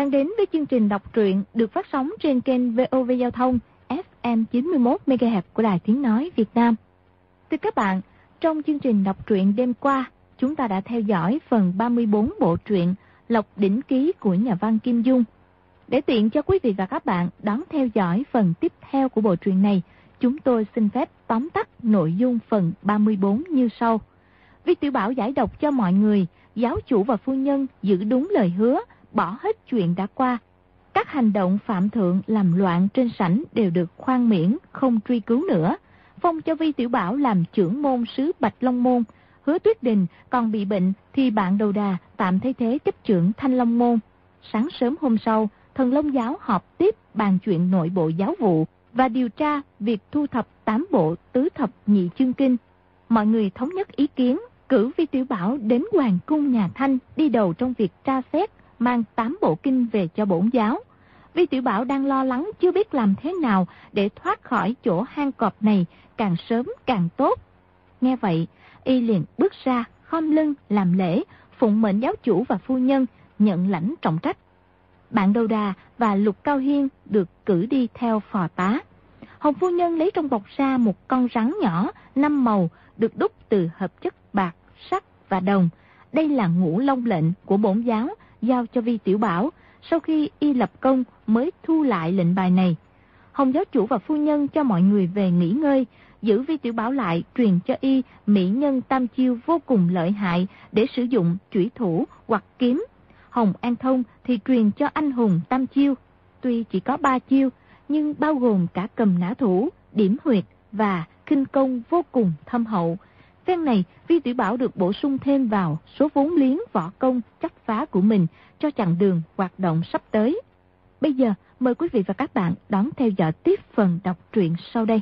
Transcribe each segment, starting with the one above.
Đang đến với chương trình đọc truyện được phát sóng trên kênh VOV Giao thông FM 91 MHz của Đài Tiếng nói Việt Nam. Thưa các bạn, trong chương trình đọc truyện đêm qua, chúng ta đã theo dõi phần 34 bộ truyện Lộc đỉnh ký của nhà văn Kim Dung. Để tiện cho quý vị và các bạn đón theo dõi phần tiếp theo của bộ truyện này, chúng tôi xin phép tóm tắt nội dung phần 34 như sau. Vi Tiểu Bảo giải độc cho mọi người, giáo chủ và phu nhân giữ đúng lời hứa, bỏ hết chuyện đã qua. Các hành động phạm thượng làm loạn trên sảnh đều được khoan miễn, không truy cứu nữa. Phong cho Vi Tiểu Bảo làm trưởng môn sứ Bạch Long Môn. Hứa Tuyết Đình còn bị bệnh thì bạn đầu đà tạm thay thế chấp trưởng Thanh Long Môn. Sáng sớm hôm sau, thần Long Giáo họp tiếp bàn chuyện nội bộ giáo vụ và điều tra việc thu thập tám bộ tứ thập nhị chương kinh. Mọi người thống nhất ý kiến cử Vi Tiểu Bảo đến Hoàng cung nhà Thanh đi đầu trong việc tra xét, mang tám bộ kinh về cho bổn giáo. Vi Tiểu Bảo đang lo lắng chưa biết làm thế nào để thoát khỏi chỗ hang cọp này càng sớm càng tốt. Nghe vậy, y liền bước ra, khom lưng, làm lễ, phụng mệnh giáo chủ và phu nhân, nhận lãnh trọng trách. Bạn Đầu Đà và Lục Cao Hiên được cử đi theo phò tá. Hồng phu nhân lấy trong bọc ra một con rắn nhỏ, năm màu, được đúc từ hợp chất bạc, sắt và đồng. Đây là ngũ long lệnh của bổn giáo, giao cho Vi Tiểu Bảo, sau khi y lập công mới thu lại lệnh bài này. Hồng giáo chủ và phu nhân cho mọi người về nghỉ ngơi, giữ Vi Tiểu Bảo lại truyền cho y mỹ nhân tam chiêu vô cùng lợi hại để sử dụng chủy thủ hoặc kiếm. Hồng An Thông thì truyền cho anh hùng tam chiêu, tuy chỉ có ba chiêu nhưng bao gồm cả cầm nã thủ, điểm huyệt và kinh công vô cùng thâm hậu. Phen này, Vi Tiểu Bảo được bổ sung thêm vào số vốn liếng võ công chắc phá của mình cho chặng đường hoạt động sắp tới. Bây giờ, mời quý vị và các bạn đón theo dõi tiếp phần đọc truyện sau đây.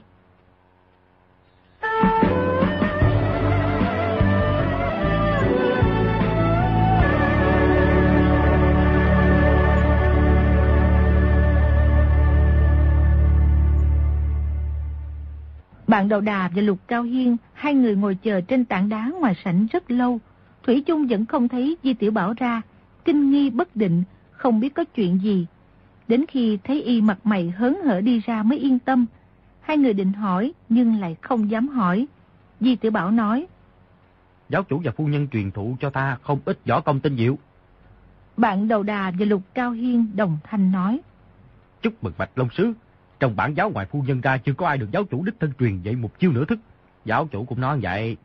Bạn Đầu Đà và Lục Cao Hiên, hai người ngồi chờ trên tảng đá ngoài sảnh rất lâu. Thủy chung vẫn không thấy Di Tiểu Bảo ra, kinh nghi bất định, không biết có chuyện gì. Đến khi thấy y mặt mày hớn hở đi ra mới yên tâm. Hai người định hỏi nhưng lại không dám hỏi. Di Tiểu Bảo nói. Giáo chủ và phu nhân truyền thụ cho ta không ít võ công tinh diệu. Bạn Đầu Đà và Lục Cao Hiên đồng thanh nói. Chúc mừng Bạch Long Sứ, trong bản giáo ngoài phu nhân ra chưa có ai được giáo chủ đích thân truyền dạy một chiêu nửa thức. Giáo chủ cũng nói vậy.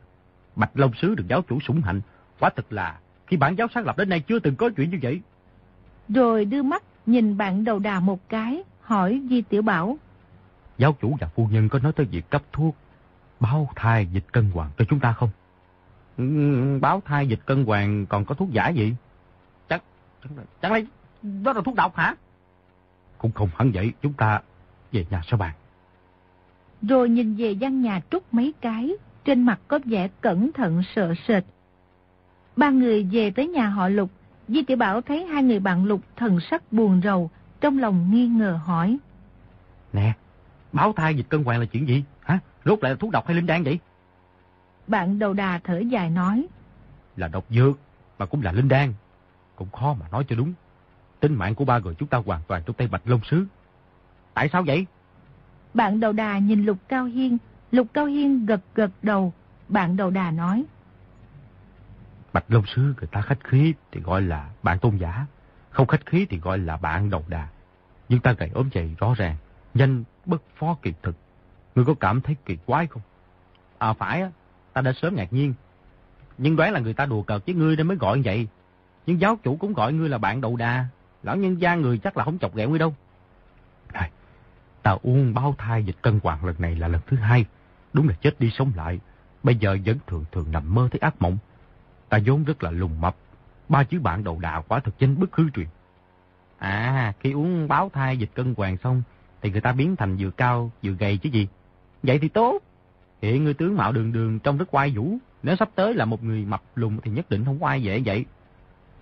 Bạch Long Sứ được giáo chủ sủng hạnh. Quả thực là khi bản giáo sáng lập đến nay chưa từng có chuyện như vậy. Rồi đưa mắt nhìn bạn đầu đà một cái, hỏi Di Tiểu Bảo. Giáo chủ và phu nhân có nói tới việc cấp thuốc, báo thai dịch cân hoàng cho chúng ta không? Ừ, báo thai dịch cân hoàng còn có thuốc giả gì? Chắc, chắc lấy, đó là thuốc độc hả? Cũng không hẳn vậy, chúng ta về nhà sao bạn? Rồi nhìn về gian nhà trút mấy cái, trên mặt có vẻ cẩn thận sợ sệt. Ba người về tới nhà họ Lục, Di Tiểu Bảo thấy hai người bạn Lục thần sắc buồn rầu, trong lòng nghi ngờ hỏi. Nè, báo thai dịch cân hoàng là chuyện gì? Hả? Rốt lại là thuốc độc hay linh đan vậy? Bạn đầu đà thở dài nói. Là độc dược, mà cũng là linh đan. Cũng khó mà nói cho đúng. Tính mạng của ba người chúng ta hoàn toàn trong tay Bạch Long Sứ. Tại sao vậy? Bạn đầu đà nhìn Lục Cao Hiên. Lục Cao Hiên gật gật đầu. Bạn đầu đà nói. Bạch Long Sứ người ta khách khí thì gọi là bạn tôn giả. Không khách khí thì gọi là bạn đầu đà. Nhưng ta gầy ốm vậy rõ ràng. Nhanh bất phó kỳ thực. Ngươi có cảm thấy kỳ quái không? À phải á. Ta đã sớm ngạc nhiên. Nhưng đoán là người ta đùa cợt với ngươi nên mới gọi vậy. Nhưng giáo chủ cũng gọi ngươi là bạn đầu đà. Lão nhân gia người chắc là không chọc ghẹo ngươi đâu. Này, ta uống bao thai dịch cân hoàng lần này là lần thứ hai. Đúng là chết đi sống lại. Bây giờ vẫn thường thường nằm mơ thấy ác mộng. Ta vốn rất là lùng mập. Ba chữ bạn đầu đà quả thực danh bất hư truyền. À, khi uống báo thai dịch cân hoàng xong, thì người ta biến thành vừa cao vừa gầy chứ gì. Vậy thì tốt. Hiện người tướng mạo đường đường trông rất oai vũ. Nếu sắp tới là một người mập lùng thì nhất định không oai dễ vậy.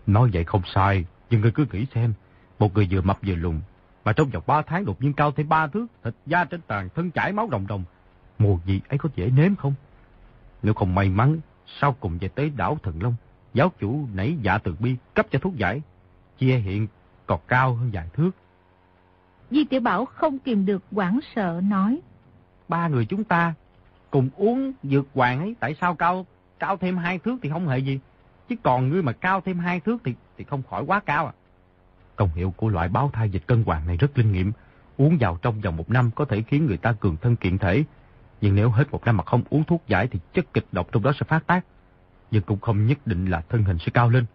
Nói vậy không sai, nhưng người cứ nghĩ xem. Một người vừa mập vừa lùng, mà trong vòng ba tháng đột nhiên cao thêm ba thước, thịt da trên tàn, thân chảy máu đồng đồng. Mùa gì ấy có dễ nếm không? Nếu không may mắn, sau cùng về tới đảo Thần Long, giáo chủ nảy dạ từ bi cấp cho thuốc giải. Chia hiện còn cao hơn vài thước. Di Tiểu Bảo không kìm được quảng sợ nói. Ba người chúng ta cùng uống dược hoàng ấy, tại sao cao cao thêm hai thước thì không hề gì. Chứ còn ngươi mà cao thêm hai thước thì thì không khỏi quá cao à. Công hiệu của loại báo thai dịch cân hoàng này rất linh nghiệm. Uống vào trong vòng một năm có thể khiến người ta cường thân kiện thể. Nhưng nếu hết một năm mà không uống thuốc giải thì chất kịch độc trong đó sẽ phát tác. Nhưng cũng không nhất định là thân hình sẽ cao lên.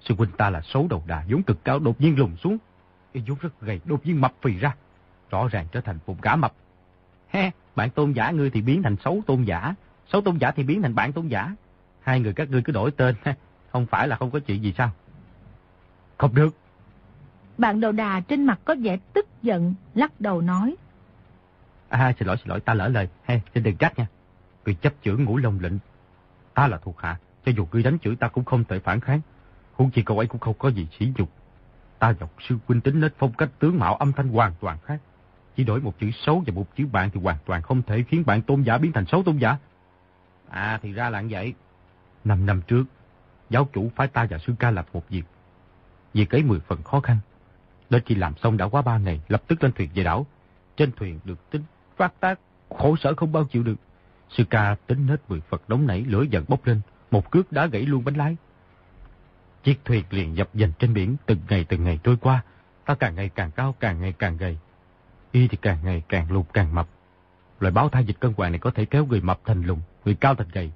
Sư huynh ta là xấu đầu đà vốn cực cao đột nhiên lùn xuống. Y vốn rất gầy đột nhiên mập phì ra. Rõ ràng trở thành một gã mập. He, bạn tôn giả ngươi thì biến thành xấu tôn giả. Xấu tôn giả thì biến thành bạn tôn giả. Hai người các ngươi cứ đổi tên. Không phải là không có chuyện gì sao? Không được. Bạn đầu đà trên mặt có vẻ tức giận, lắc đầu nói. À, xin lỗi, xin lỗi, ta lỡ lời. Hey, xin đừng trách nha. Người chấp chưởng ngũ lông lệnh. Ta là thuộc hạ, cho dù ngươi đánh chửi ta cũng không thể phản kháng. Huống chi cậu ấy cũng không có gì sỉ nhục. Ta dọc sư huynh tính nết phong cách tướng mạo âm thanh hoàn toàn khác. Chỉ đổi một chữ xấu và một chữ bạn thì hoàn toàn không thể khiến bạn tôn giả biến thành xấu tôn giả. À thì ra là vậy. Năm năm trước, giáo chủ phái ta và sư ca làm một việc. Việc ấy mười phần khó khăn. Đến khi làm xong đã quá ba ngày, lập tức lên thuyền về đảo. Trên thuyền được tính phát tác, khổ sở không bao chịu được. Sư ca tính hết mười Phật đống nảy, lửa giận bốc lên. Một cước đã gãy luôn bánh lái. Chiếc thuyền liền dập dành trên biển, từng ngày từng ngày trôi qua. Ta càng ngày càng cao, càng ngày càng gầy. Y thì càng ngày càng lùn càng mập. Loại báo thai dịch cân hoàng này có thể kéo người mập thành lùn, người cao thành gầy.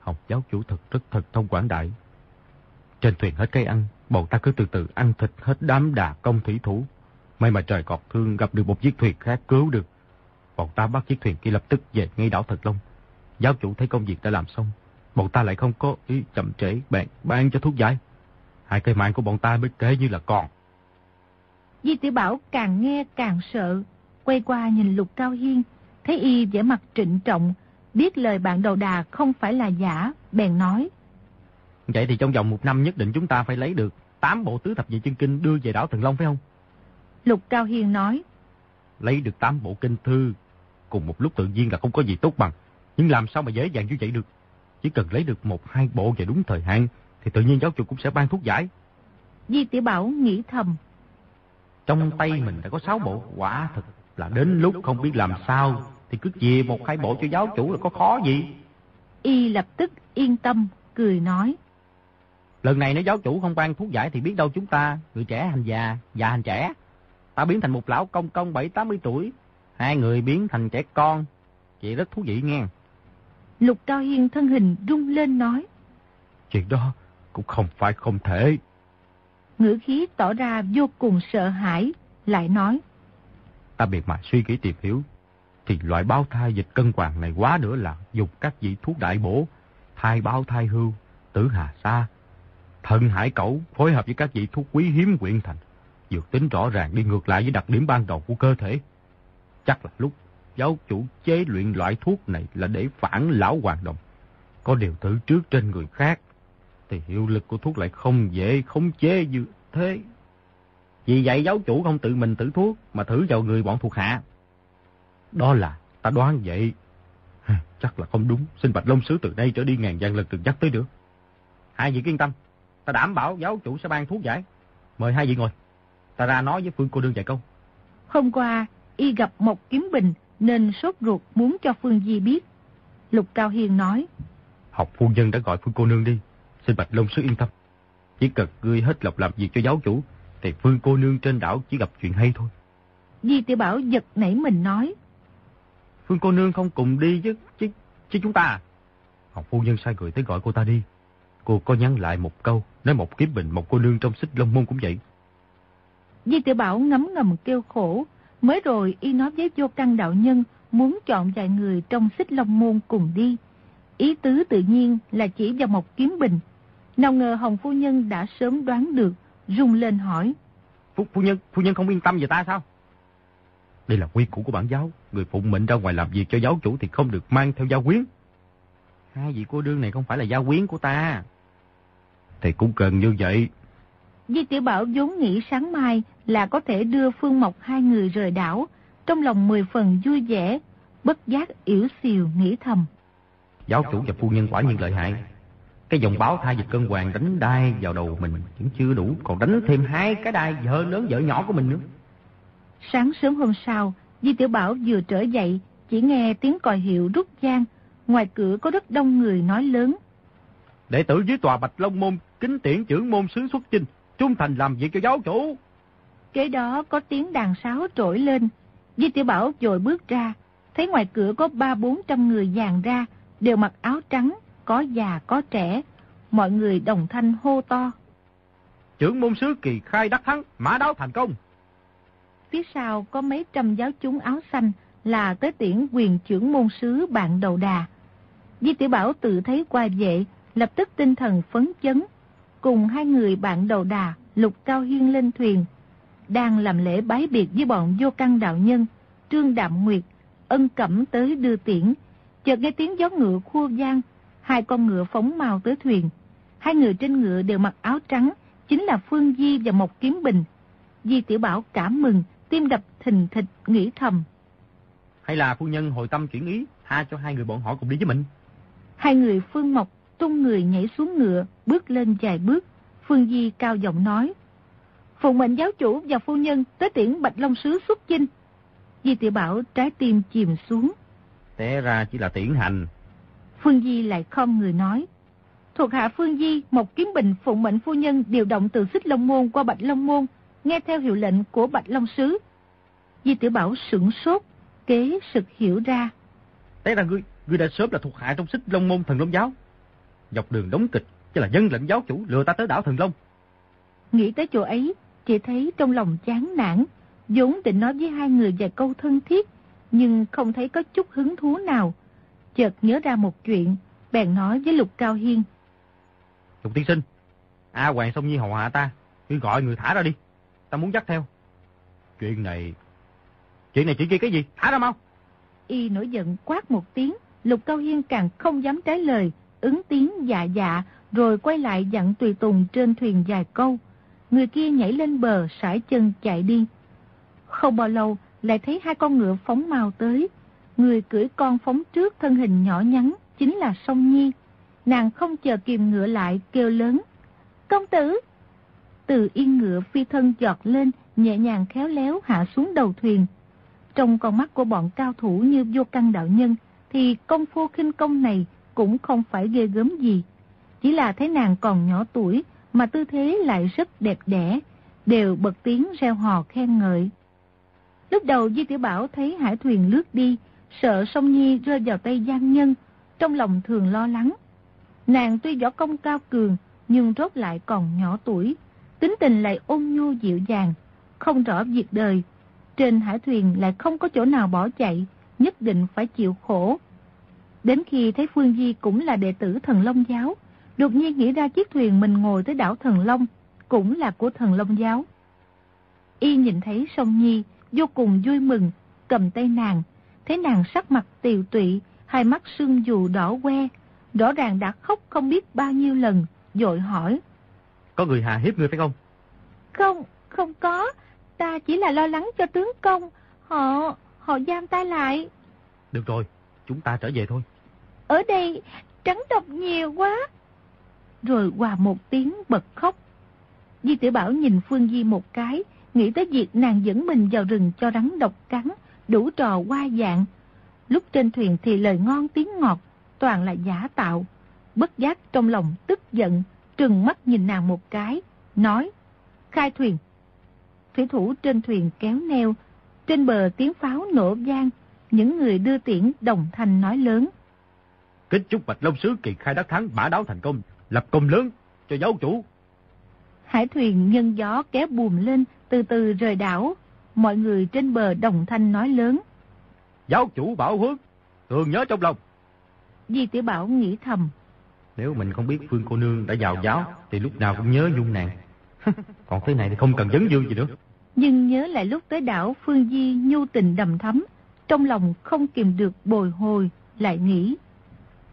Học giáo chủ thật rất thật thông quảng đại. Trên thuyền hết cây ăn, bọn ta cứ từ từ ăn thịt hết đám đà công thủy thủ. May mà trời cọt thương gặp được một chiếc thuyền khác cứu được. Bọn ta bắt chiếc thuyền kia lập tức về ngay đảo Thật Long. Giáo chủ thấy công việc đã làm xong. Bọn ta lại không có ý chậm trễ bạn ban cho thuốc giải. Hai cây mạng của bọn ta mới kể như là còn. Di tiểu Bảo càng nghe càng sợ. Quay qua nhìn Lục Cao Hiên. Thấy y vẻ mặt trịnh trọng. Biết lời bạn đầu đà không phải là giả. Bèn nói. Vậy thì trong vòng một năm nhất định chúng ta phải lấy được 8 bộ tứ thập nhị chân kinh đưa về đảo Thần Long phải không? Lục Cao Hiên nói. Lấy được 8 bộ kinh thư cùng một lúc tự nhiên là không có gì tốt bằng. Nhưng làm sao mà dễ dàng như vậy được? Chỉ cần lấy được một hai bộ về đúng thời hạn thì tự nhiên giáo chủ cũng sẽ ban thuốc giải. Di Tiểu Bảo nghĩ thầm. Trong tay mình đã có 6 bộ, quả thật là đến lúc không biết làm sao thì cứ chia một hai bộ cho giáo chủ là có khó gì. Y lập tức yên tâm, cười nói. Lần này nếu giáo chủ không ban thuốc giải thì biết đâu chúng ta, người trẻ hành già, già hành trẻ. Ta biến thành một lão công công 7-80 tuổi, hai người biến thành trẻ con. Chị rất thú vị nghe. Lục Cao Hiên thân hình rung lên nói. Chuyện đó cũng không phải không thể. Ngữ khí tỏ ra vô cùng sợ hãi, lại nói. Ta biệt mà suy nghĩ tìm hiểu, thì loại báo thai dịch cân hoàng này quá nữa là dùng các vị thuốc đại bổ, thai báo thai hưu, tử hà sa, thần hải cẩu phối hợp với các vị thuốc quý hiếm quyện thành. Dược tính rõ ràng đi ngược lại với đặc điểm ban đầu của cơ thể. Chắc là lúc giáo chủ chế luyện loại thuốc này là để phản lão hoàng đồng. Có điều thử trước trên người khác, thì hiệu lực của thuốc lại không dễ khống chế như thế. Vì vậy giáo chủ không tự mình thử thuốc, mà thử vào người bọn thuộc hạ. Đó là, ta đoán vậy. Chắc là không đúng, xin Bạch Long Sứ từ đây trở đi ngàn gian lần đừng nhắc tới nữa. Hai vị yên tâm, ta đảm bảo giáo chủ sẽ ban thuốc giải. Mời hai vị ngồi, ta ra nói với Phương cô đương vài câu. Hôm qua, y gặp một kiếm bình nên sốt ruột muốn cho Phương Di biết. Lục Cao Hiền nói. Học phu nhân đã gọi Phương cô nương đi, xin Bạch Long Sứ yên tâm. Chỉ cần ngươi hết lòng làm việc cho giáo chủ, thì Phương cô nương trên đảo chỉ gặp chuyện hay thôi. Di tiểu Bảo giật nảy mình nói. Phương cô nương không cùng đi chứ, chứ, chứ chúng ta à? Học phu nhân sai người tới gọi cô ta đi. Cô có nhắn lại một câu, nói một kiếm bình một cô nương trong xích long môn cũng vậy. Di tiểu Bảo ngấm ngầm kêu khổ, mới rồi y nói với vô căn đạo nhân muốn chọn vài người trong xích long môn cùng đi. Ý tứ tự nhiên là chỉ vào một kiếm bình. Nào ngờ Hồng Phu Nhân đã sớm đoán được, rung lên hỏi. Phu, phu Nhân, Phu Nhân không yên tâm về ta sao? Đây là quy củ của bản giáo. Người phụng mệnh ra ngoài làm việc cho giáo chủ thì không được mang theo gia quyến. Hai vị cô đương này không phải là gia quyến của ta. Thì cũng cần như vậy. Di Tiểu Bảo vốn nghĩ sáng mai là có thể đưa Phương Mộc hai người rời đảo. Trong lòng mười phần vui vẻ, bất giác yểu xìu nghĩ thầm. Giáo chủ và phu nhân quả nhiên lợi hại. Cái dòng báo thai dịch cân hoàng đánh đai vào đầu mình vẫn chưa đủ, còn đánh thêm hai cái đai vợ lớn vợ nhỏ của mình nữa. Sáng sớm hôm sau, Di Tiểu Bảo vừa trở dậy, chỉ nghe tiếng còi hiệu rút gian. Ngoài cửa có rất đông người nói lớn. Đệ tử dưới tòa Bạch Long Môn, kính tiễn trưởng môn sứ xuất chinh, trung thành làm việc cho giáo chủ. Kế đó có tiếng đàn sáo trỗi lên. Di Tiểu Bảo dội bước ra, thấy ngoài cửa có ba bốn trăm người dàn ra, đều mặc áo trắng, có già có trẻ. Mọi người đồng thanh hô to. Trưởng môn sứ kỳ khai đắc thắng, mã đáo thành công. Phía sau có mấy trăm giáo chúng áo xanh là tới tiễn quyền trưởng môn sứ bạn đầu đà. Di Tiểu Bảo tự thấy qua vệ, lập tức tinh thần phấn chấn. Cùng hai người bạn đầu đà, lục cao hiên lên thuyền. Đang làm lễ bái biệt với bọn vô căn đạo nhân, trương đạm nguyệt, ân cẩm tới đưa tiễn. Chợt nghe tiếng gió ngựa khua gian, hai con ngựa phóng màu tới thuyền. Hai người trên ngựa đều mặc áo trắng, chính là Phương Di và Mộc Kiếm Bình. Di Tiểu Bảo cảm mừng, tim đập thình thịch, nghĩ thầm. Hay là phu nhân hồi tâm chuyển ý, tha cho hai người bọn họ cùng đi với mình. Hai người Phương Mộc tung người nhảy xuống ngựa, bước lên vài bước. Phương Di cao giọng nói. Phụ mệnh giáo chủ và phu nhân tới tiễn Bạch Long Sứ xuất chinh. Di Tiểu Bảo trái tim chìm xuống. Té ra chỉ là tiễn hành. Phương Di lại không người nói. Thuộc hạ Phương Di, một kiếm bình phụ mệnh phu nhân điều động từ xích Long Môn qua Bạch Long Môn, nghe theo hiệu lệnh của Bạch Long Sứ. Di Tiểu Bảo sửng sốt, kế sực hiểu ra. Té ra ngươi, ngươi đã sớm là thuộc hạ trong xích Long Môn Thần Long Giáo. Dọc đường đóng kịch, chứ là dân lệnh giáo chủ lừa ta tới đảo Thần Long. Nghĩ tới chỗ ấy, chỉ thấy trong lòng chán nản, vốn định nói với hai người vài câu thân thiết, nhưng không thấy có chút hứng thú nào. Chợt nhớ ra một chuyện, bèn nói với Lục Cao Hiên. Lục tiên sinh, A Hoàng Sông Nhi hầu hạ ta, ngươi gọi người thả ra đi, ta muốn dắt theo. Chuyện này, chuyện này chỉ ghi cái gì, thả ra mau. Y nổi giận quát một tiếng, Lục Cao Hiên càng không dám trái lời, ứng tiếng dạ dạ, rồi quay lại dặn tùy tùng trên thuyền dài câu. Người kia nhảy lên bờ, sải chân chạy đi. Không bao lâu, lại thấy hai con ngựa phóng mau tới. Người cưỡi con phóng trước thân hình nhỏ nhắn, chính là Song Nhi. Nàng không chờ kìm ngựa lại, kêu lớn. Công tử! Từ yên ngựa phi thân giọt lên, nhẹ nhàng khéo léo hạ xuống đầu thuyền. Trong con mắt của bọn cao thủ như vô căn đạo nhân, thì công phu khinh công này cũng không phải ghê gớm gì. Chỉ là thấy nàng còn nhỏ tuổi, mà tư thế lại rất đẹp đẽ, đều bật tiếng reo hò khen ngợi. Lúc đầu Di Tiểu Bảo thấy hải thuyền lướt đi, sợ sông Nhi rơi vào tay gian nhân, trong lòng thường lo lắng. Nàng tuy võ công cao cường, nhưng rốt lại còn nhỏ tuổi, tính tình lại ôn nhu dịu dàng, không rõ việc đời. Trên hải thuyền lại không có chỗ nào bỏ chạy, nhất định phải chịu khổ. Đến khi thấy Phương Di cũng là đệ tử thần Long Giáo, đột nhiên nghĩ ra chiếc thuyền mình ngồi tới đảo Thần Long, cũng là của thần Long Giáo. Y nhìn thấy sông Nhi, vô cùng vui mừng, cầm tay nàng, thấy nàng sắc mặt tiều tụy, hai mắt sưng dù đỏ que, rõ ràng đã khóc không biết bao nhiêu lần, dội hỏi. Có người hà hiếp người phải không? Không, không có, ta chỉ là lo lắng cho tướng công, họ, họ giam ta lại. Được rồi, chúng ta trở về thôi. Ở đây, trắng độc nhiều quá. Rồi hòa một tiếng bật khóc. Di tiểu Bảo nhìn Phương Di một cái, nghĩ tới việc nàng dẫn mình vào rừng cho rắn độc cắn, đủ trò qua dạng. Lúc trên thuyền thì lời ngon tiếng ngọt, toàn là giả tạo. Bất giác trong lòng tức giận, trừng mắt nhìn nàng một cái, nói, khai thuyền. Thủy thủ trên thuyền kéo neo, trên bờ tiếng pháo nổ vang, những người đưa tiễn đồng thanh nói lớn. Kính chúc Bạch Long Sứ kỳ khai đắc thắng bả đáo thành công, lập công lớn cho giáo chủ. Hải thuyền nhân gió kéo buồm lên, từ từ rời đảo. Mọi người trên bờ đồng thanh nói lớn. Giáo chủ bảo hướng, thường nhớ trong lòng. Di tiểu Bảo nghĩ thầm. Nếu mình không biết Phương cô nương đã vào giáo, thì lúc nào cũng nhớ dung nàng. Còn thế này thì không cần dấn dương gì nữa. Nhưng nhớ lại lúc tới đảo Phương Di nhu tình đầm thắm, trong lòng không kìm được bồi hồi, lại nghĩ.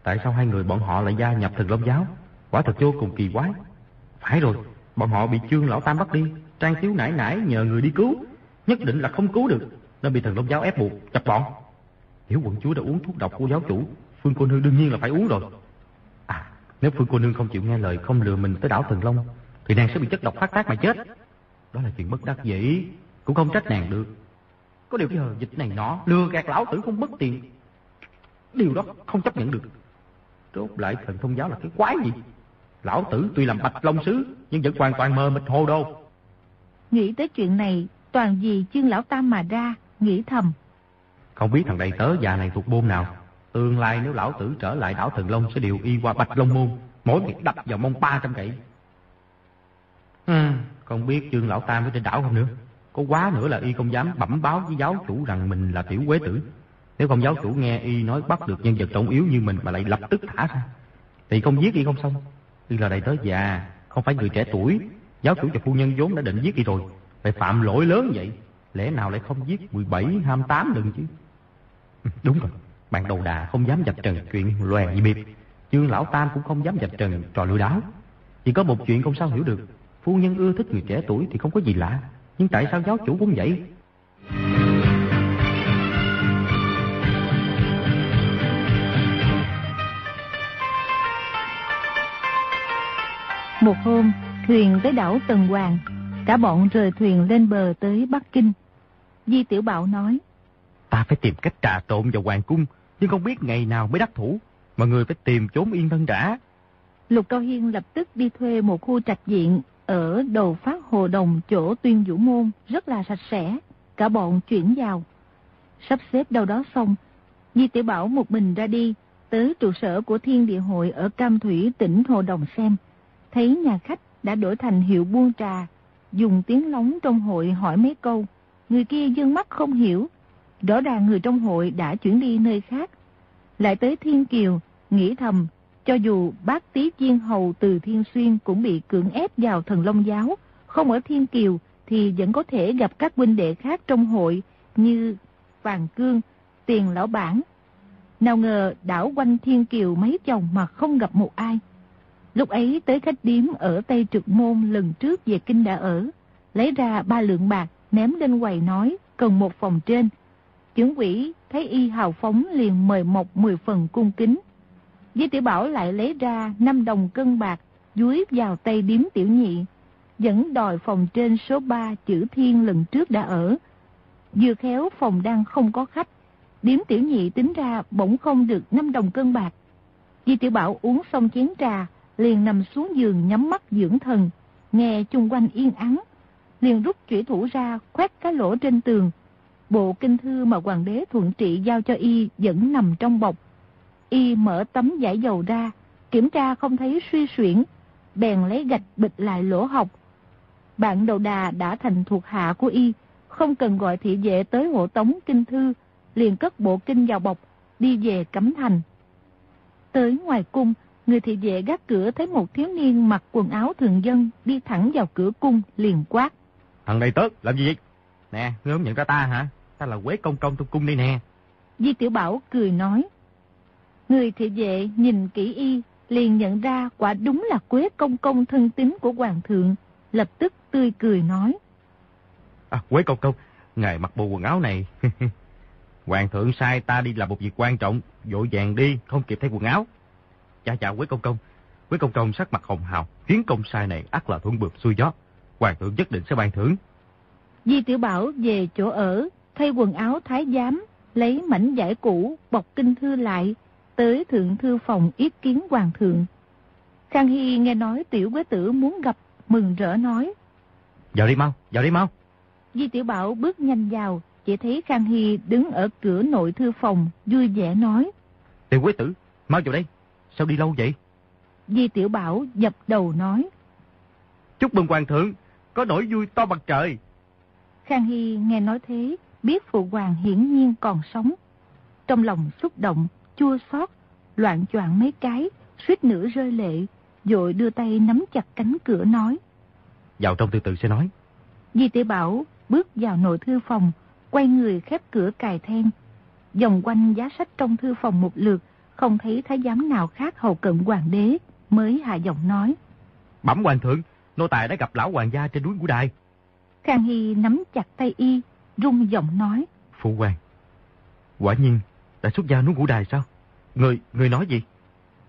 Tại sao hai người bọn họ lại gia nhập thần Long giáo? Quả thật vô cùng kỳ quái. Phải rồi, bọn họ bị trương lão tam bắt đi, trang thiếu nải nải nhờ người đi cứu. Nhất định là không cứu được, nên bị thần Long giáo ép buộc, chặt bọn. Hiểu quận chúa đã uống thuốc độc của giáo chủ, Phương cô nương đương nhiên là phải uống rồi. À, Nếu Phương cô nương không chịu nghe lời, không lừa mình tới đảo Thần Long, thì nàng sẽ bị chất độc phát tác mà chết. Đó là chuyện bất đắc dĩ, cũng không trách nàng được. Có điều giờ dịch này nó lừa gạt lão tử không mất tiền. Điều đó không chấp nhận được. Rốt lại thần thông giáo là cái quái gì? Lão tử tuy làm bạch long sứ, nhưng vẫn hoàn toàn mờ mịt hồ đồ. Nghĩ tới chuyện này, toàn vì chương lão tam mà ra, nghĩ thầm. Không biết thằng đầy tớ già này thuộc môn nào. Tương lai nếu lão tử trở lại đảo Thần Long sẽ điều y qua Bạch Long Môn, mỗi ngày đập vào mông ba trăm gậy. Ừ, không biết chương lão tam ở trên đảo không nữa. Có quá nữa là y không dám bẩm báo với giáo chủ rằng mình là tiểu quế tử. Nếu không giáo chủ nghe y nói bắt được nhân vật trọng yếu như mình mà lại lập tức thả ra. Thì không giết y không xong. Y là đầy tớ già, không phải người trẻ tuổi. Giáo chủ và phu nhân vốn đã định giết y rồi. Phải phạm lỗi lớn vậy. Lẽ nào lại không giết 17, 28 lần chứ? Đúng rồi. Bạn đầu đà không dám dập trần chuyện loè gì biệt. Dương Lão Tam cũng không dám dập trần trò lừa đảo. Chỉ có một chuyện không sao hiểu được. Phu nhân ưa thích người trẻ tuổi thì không có gì lạ. Nhưng tại sao giáo chủ cũng vậy? Một hôm, thuyền tới đảo Tần Hoàng. Cả bọn rời thuyền lên bờ tới Bắc Kinh. Di Tiểu Bảo nói. Ta phải tìm cách trà trộn vào Hoàng Cung, nhưng không biết ngày nào mới đắc thủ. Mọi người phải tìm chốn yên thân đã. Lục Cao Hiên lập tức đi thuê một khu trạch diện ở đầu phát hồ đồng chỗ tuyên vũ môn rất là sạch sẽ. Cả bọn chuyển vào. Sắp xếp đâu đó xong, Di Tiểu Bảo một mình ra đi, tới trụ sở của Thiên Địa Hội ở Cam Thủy tỉnh Hồ Đồng xem. Thấy nhà khách đã đổi thành hiệu buôn trà, dùng tiếng lóng trong hội hỏi mấy câu. Người kia dương mắt không hiểu. Rõ ràng người trong hội đã chuyển đi nơi khác. Lại tới Thiên Kiều, nghĩ thầm, cho dù bác tí chiên hầu từ Thiên Xuyên cũng bị cưỡng ép vào thần Long Giáo, không ở Thiên Kiều thì vẫn có thể gặp các huynh đệ khác trong hội như Vàng Cương, Tiền Lão Bản. Nào ngờ đảo quanh Thiên Kiều mấy chồng mà không gặp một ai. Lúc ấy tới khách điếm ở Tây Trực Môn lần trước về Kinh đã ở, lấy ra ba lượng bạc ném lên quầy nói cần một phòng trên. Chứng quỷ thấy y hào phóng liền mời một mười phần cung kính. Với tiểu bảo lại lấy ra 5 đồng cân bạc, dúi vào tay điếm tiểu nhị, vẫn đòi phòng trên số 3 chữ thiên lần trước đã ở. Vừa khéo phòng đang không có khách, điếm tiểu nhị tính ra bỗng không được 5 đồng cân bạc. Di tiểu bảo uống xong chén trà, liền nằm xuống giường nhắm mắt dưỡng thần, nghe chung quanh yên ắng, liền rút chủy thủ ra khoét cái lỗ trên tường. Bộ kinh thư mà hoàng đế thuận trị giao cho y vẫn nằm trong bọc. Y mở tấm giải dầu ra, kiểm tra không thấy suy suyển, bèn lấy gạch bịch lại lỗ học. Bạn đầu đà đã thành thuộc hạ của y, không cần gọi thị vệ tới hộ tống kinh thư, liền cất bộ kinh vào bọc, đi về cấm thành. Tới ngoài cung, người thị vệ gác cửa thấy một thiếu niên mặc quần áo thường dân đi thẳng vào cửa cung liền quát. Thằng này tớt, làm gì vậy? Nè, ngươi không nhận ra ta hả? Ta là quế công công trong cung đây nè. Di Tiểu Bảo cười nói. Người thị vệ nhìn kỹ y, liền nhận ra quả đúng là quế công công thân tín của hoàng thượng, lập tức tươi cười nói. À, quế công công, ngài mặc bộ quần áo này. hoàng thượng sai ta đi làm một việc quan trọng, vội vàng đi, không kịp thay quần áo. Chà chà quế công công, quế công công sắc mặt hồng hào, chuyến công sai này ắt là thuận bược xuôi gió. Hoàng thượng nhất định sẽ ban thưởng. Di Tiểu Bảo về chỗ ở, thay quần áo thái giám, lấy mảnh giải cũ, bọc kinh thư lại, tới thượng thư phòng yết kiến hoàng thượng. Khang Hy nghe nói tiểu quế tử muốn gặp, mừng rỡ nói. Vào đi mau, vào đi mau. Di Tiểu Bảo bước nhanh vào, chỉ thấy Khang Hy đứng ở cửa nội thư phòng, vui vẻ nói. Tiểu quế tử, mau vào đây, sao đi lâu vậy? Di Tiểu Bảo dập đầu nói. Chúc mừng hoàng thượng, có nỗi vui to bằng trời. Khang Hy nghe nói thế, biết phụ hoàng hiển nhiên còn sống. Trong lòng xúc động, chua xót, loạn choạng mấy cái, suýt nữa rơi lệ, rồi đưa tay nắm chặt cánh cửa nói. Vào trong từ từ sẽ nói. Di Tiểu Bảo bước vào nội thư phòng, quay người khép cửa cài then. Dòng quanh giá sách trong thư phòng một lượt, không thấy thái giám nào khác hầu cận hoàng đế, mới hạ giọng nói. Bẩm hoàng thượng, nô tài đã gặp lão hoàng gia trên núi Ngũ Đài. Khang Hy nắm chặt tay y, rung giọng nói. Phụ hoàng, quả nhiên đã xuất gia núi Ngũ Đài sao? Người, người nói gì?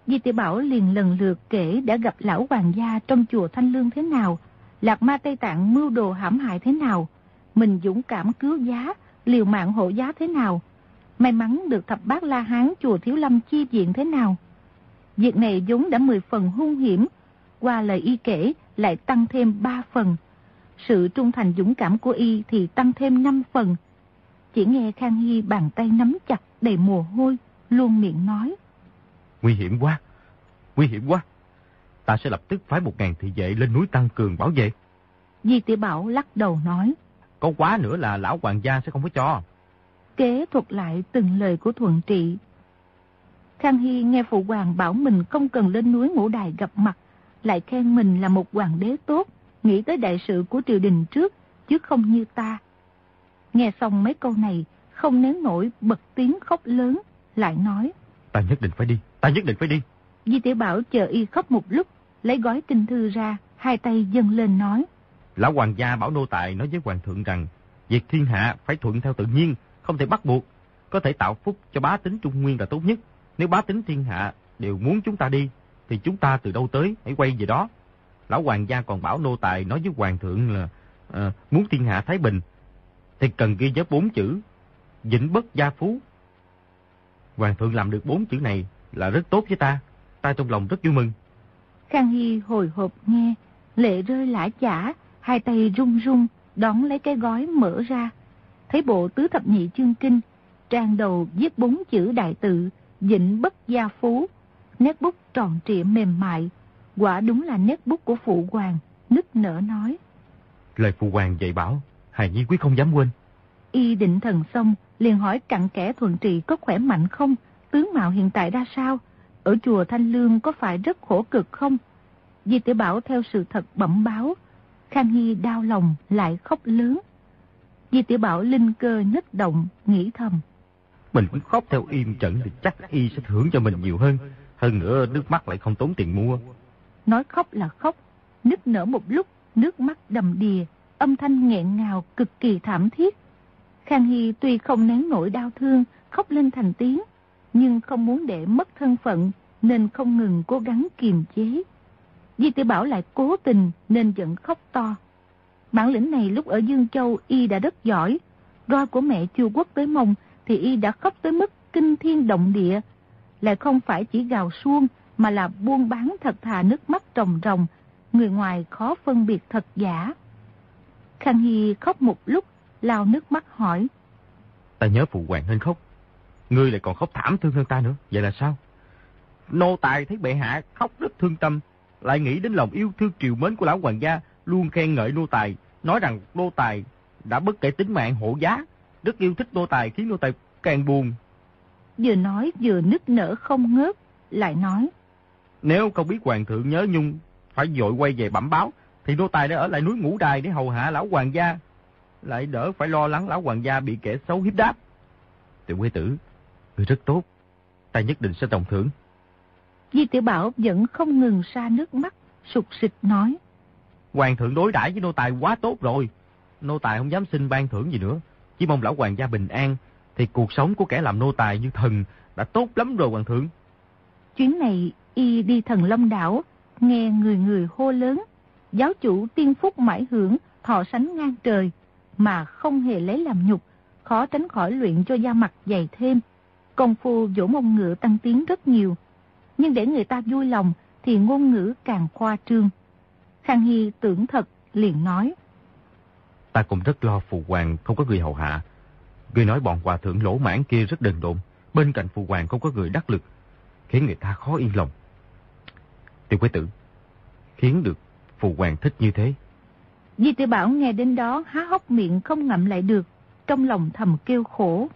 Di tiểu Bảo liền lần lượt kể đã gặp lão hoàng gia trong chùa Thanh Lương thế nào, Lạc Ma Tây Tạng mưu đồ hãm hại thế nào, mình dũng cảm cứu giá, liều mạng hộ giá thế nào, may mắn được thập bát La Hán chùa Thiếu Lâm chi viện thế nào. Việc này vốn đã 10 phần hung hiểm, qua lời y kể lại tăng thêm 3 phần. Sự trung thành dũng cảm của y thì tăng thêm 5 phần. Chỉ nghe Khang Hy bàn tay nắm chặt đầy mồ hôi, luôn miệng nói. Nguy hiểm quá, nguy hiểm quá. Ta sẽ lập tức phái một ngàn thị vệ lên núi tăng cường bảo vệ. Di tiểu Bảo lắc đầu nói. Có quá nữa là lão hoàng gia sẽ không có cho. Kế thuật lại từng lời của Thuận Trị. Khang Hy nghe phụ hoàng bảo mình không cần lên núi ngũ đài gặp mặt, lại khen mình là một hoàng đế tốt, nghĩ tới đại sự của triều đình trước, chứ không như ta. Nghe xong mấy câu này, không nén nổi bật tiếng khóc lớn, lại nói. Ta nhất định phải đi, ta nhất định phải đi. Di tiểu Bảo chờ y khóc một lúc, lấy gói kinh thư ra, hai tay dâng lên nói. Lão hoàng gia bảo nô tài nói với hoàng thượng rằng, việc thiên hạ phải thuận theo tự nhiên, không thể bắt buộc. Có thể tạo phúc cho bá tính Trung Nguyên là tốt nhất. Nếu bá tính thiên hạ đều muốn chúng ta đi, thì chúng ta từ đâu tới, hãy quay về đó. Lão hoàng gia còn bảo nô tài nói với hoàng thượng là à, muốn thiên hạ thái bình, thì cần ghi nhớ bốn chữ, vĩnh bất gia phú. Hoàng thượng làm được bốn chữ này là rất tốt với ta, ta trong lòng rất vui mừng. Khang Hy hồi hộp nghe, lệ rơi lã chả, hai tay run run, đón lấy cái gói mở ra. Thấy bộ tứ thập nhị chương kinh, trang đầu viết bốn chữ đại tự, dĩnh bất gia phú. Nét bút tròn trịa mềm mại, quả đúng là nét bút của phụ hoàng, nức nở nói. Lời phụ hoàng dạy bảo, hài nhi quyết không dám quên. Y định thần xong, liền hỏi cặn kẻ thuận trị có khỏe mạnh không, tướng mạo hiện tại ra sao, ở chùa Thanh Lương có phải rất khổ cực không? Di tiểu Bảo theo sự thật bẩm báo, Khang Hy đau lòng lại khóc lớn. Di tiểu Bảo linh cơ nứt động, nghĩ thầm. Mình cũng khóc theo im trận thì chắc y sẽ thưởng cho mình nhiều hơn. Hơn nữa nước mắt lại không tốn tiền mua. Nói khóc là khóc, nức nở một lúc, nước mắt đầm đìa, âm thanh nghẹn ngào cực kỳ thảm thiết. Khang Hy tuy không nén nổi đau thương, khóc lên thành tiếng, nhưng không muốn để mất thân phận, nên không ngừng cố gắng kiềm chế. Di tiểu Bảo lại cố tình nên giận khóc to. Bản lĩnh này lúc ở Dương Châu y đã rất giỏi. Roi của mẹ chưa quốc tới mông thì y đã khóc tới mức kinh thiên động địa. Lại không phải chỉ gào suông mà là buôn bán thật thà nước mắt rồng rồng. Người ngoài khó phân biệt thật giả. Khang Hy khóc một lúc, lao nước mắt hỏi. Ta nhớ phụ hoàng nên khóc. Ngươi lại còn khóc thảm thương hơn ta nữa. Vậy là sao? Nô tài thấy bệ hạ khóc rất thương tâm. Lại nghĩ đến lòng yêu thương triều mến của lão hoàng gia. Luôn khen ngợi nô tài. Nói rằng nô tài đã bất kể tính mạng hộ giá. Rất yêu thích nô tài khiến nô tài càng buồn. Vừa nói vừa nức nở không ngớt. Lại nói. Nếu không biết hoàng thượng nhớ nhung. Phải dội quay về bẩm báo. Thì nô tài đã ở lại núi ngũ đài để hầu hạ lão hoàng gia. Lại đỡ phải lo lắng lão hoàng gia bị kẻ xấu hiếp đáp. Tiểu quê tử, người rất tốt. Ta nhất định sẽ trọng thưởng. Di tiểu Bảo vẫn không ngừng xa nước mắt, sụt sịch nói. Hoàng thượng đối đãi với nô tài quá tốt rồi. Nô tài không dám xin ban thưởng gì nữa. Chỉ mong lão hoàng gia bình an, thì cuộc sống của kẻ làm nô tài như thần đã tốt lắm rồi hoàng thượng. Chuyến này y đi thần Long đảo, nghe người người hô lớn. Giáo chủ tiên phúc mãi hưởng, thọ sánh ngang trời, mà không hề lấy làm nhục, khó tránh khỏi luyện cho da mặt dày thêm. Công phu vỗ mông ngựa tăng tiến rất nhiều, nhưng để người ta vui lòng thì ngôn ngữ càng khoa trương. Khang Hy tưởng thật, liền nói. Ta cũng rất lo phụ hoàng không có người hầu hạ. Người nói bọn hòa thượng lỗ mãn kia rất đần độn, bên cạnh phụ hoàng không có người đắc lực, khiến người ta khó yên lòng. Tiểu quế tử, khiến được phụ hoàng thích như thế. Di tiểu Bảo nghe đến đó há hốc miệng không ngậm lại được, trong lòng thầm kêu khổ.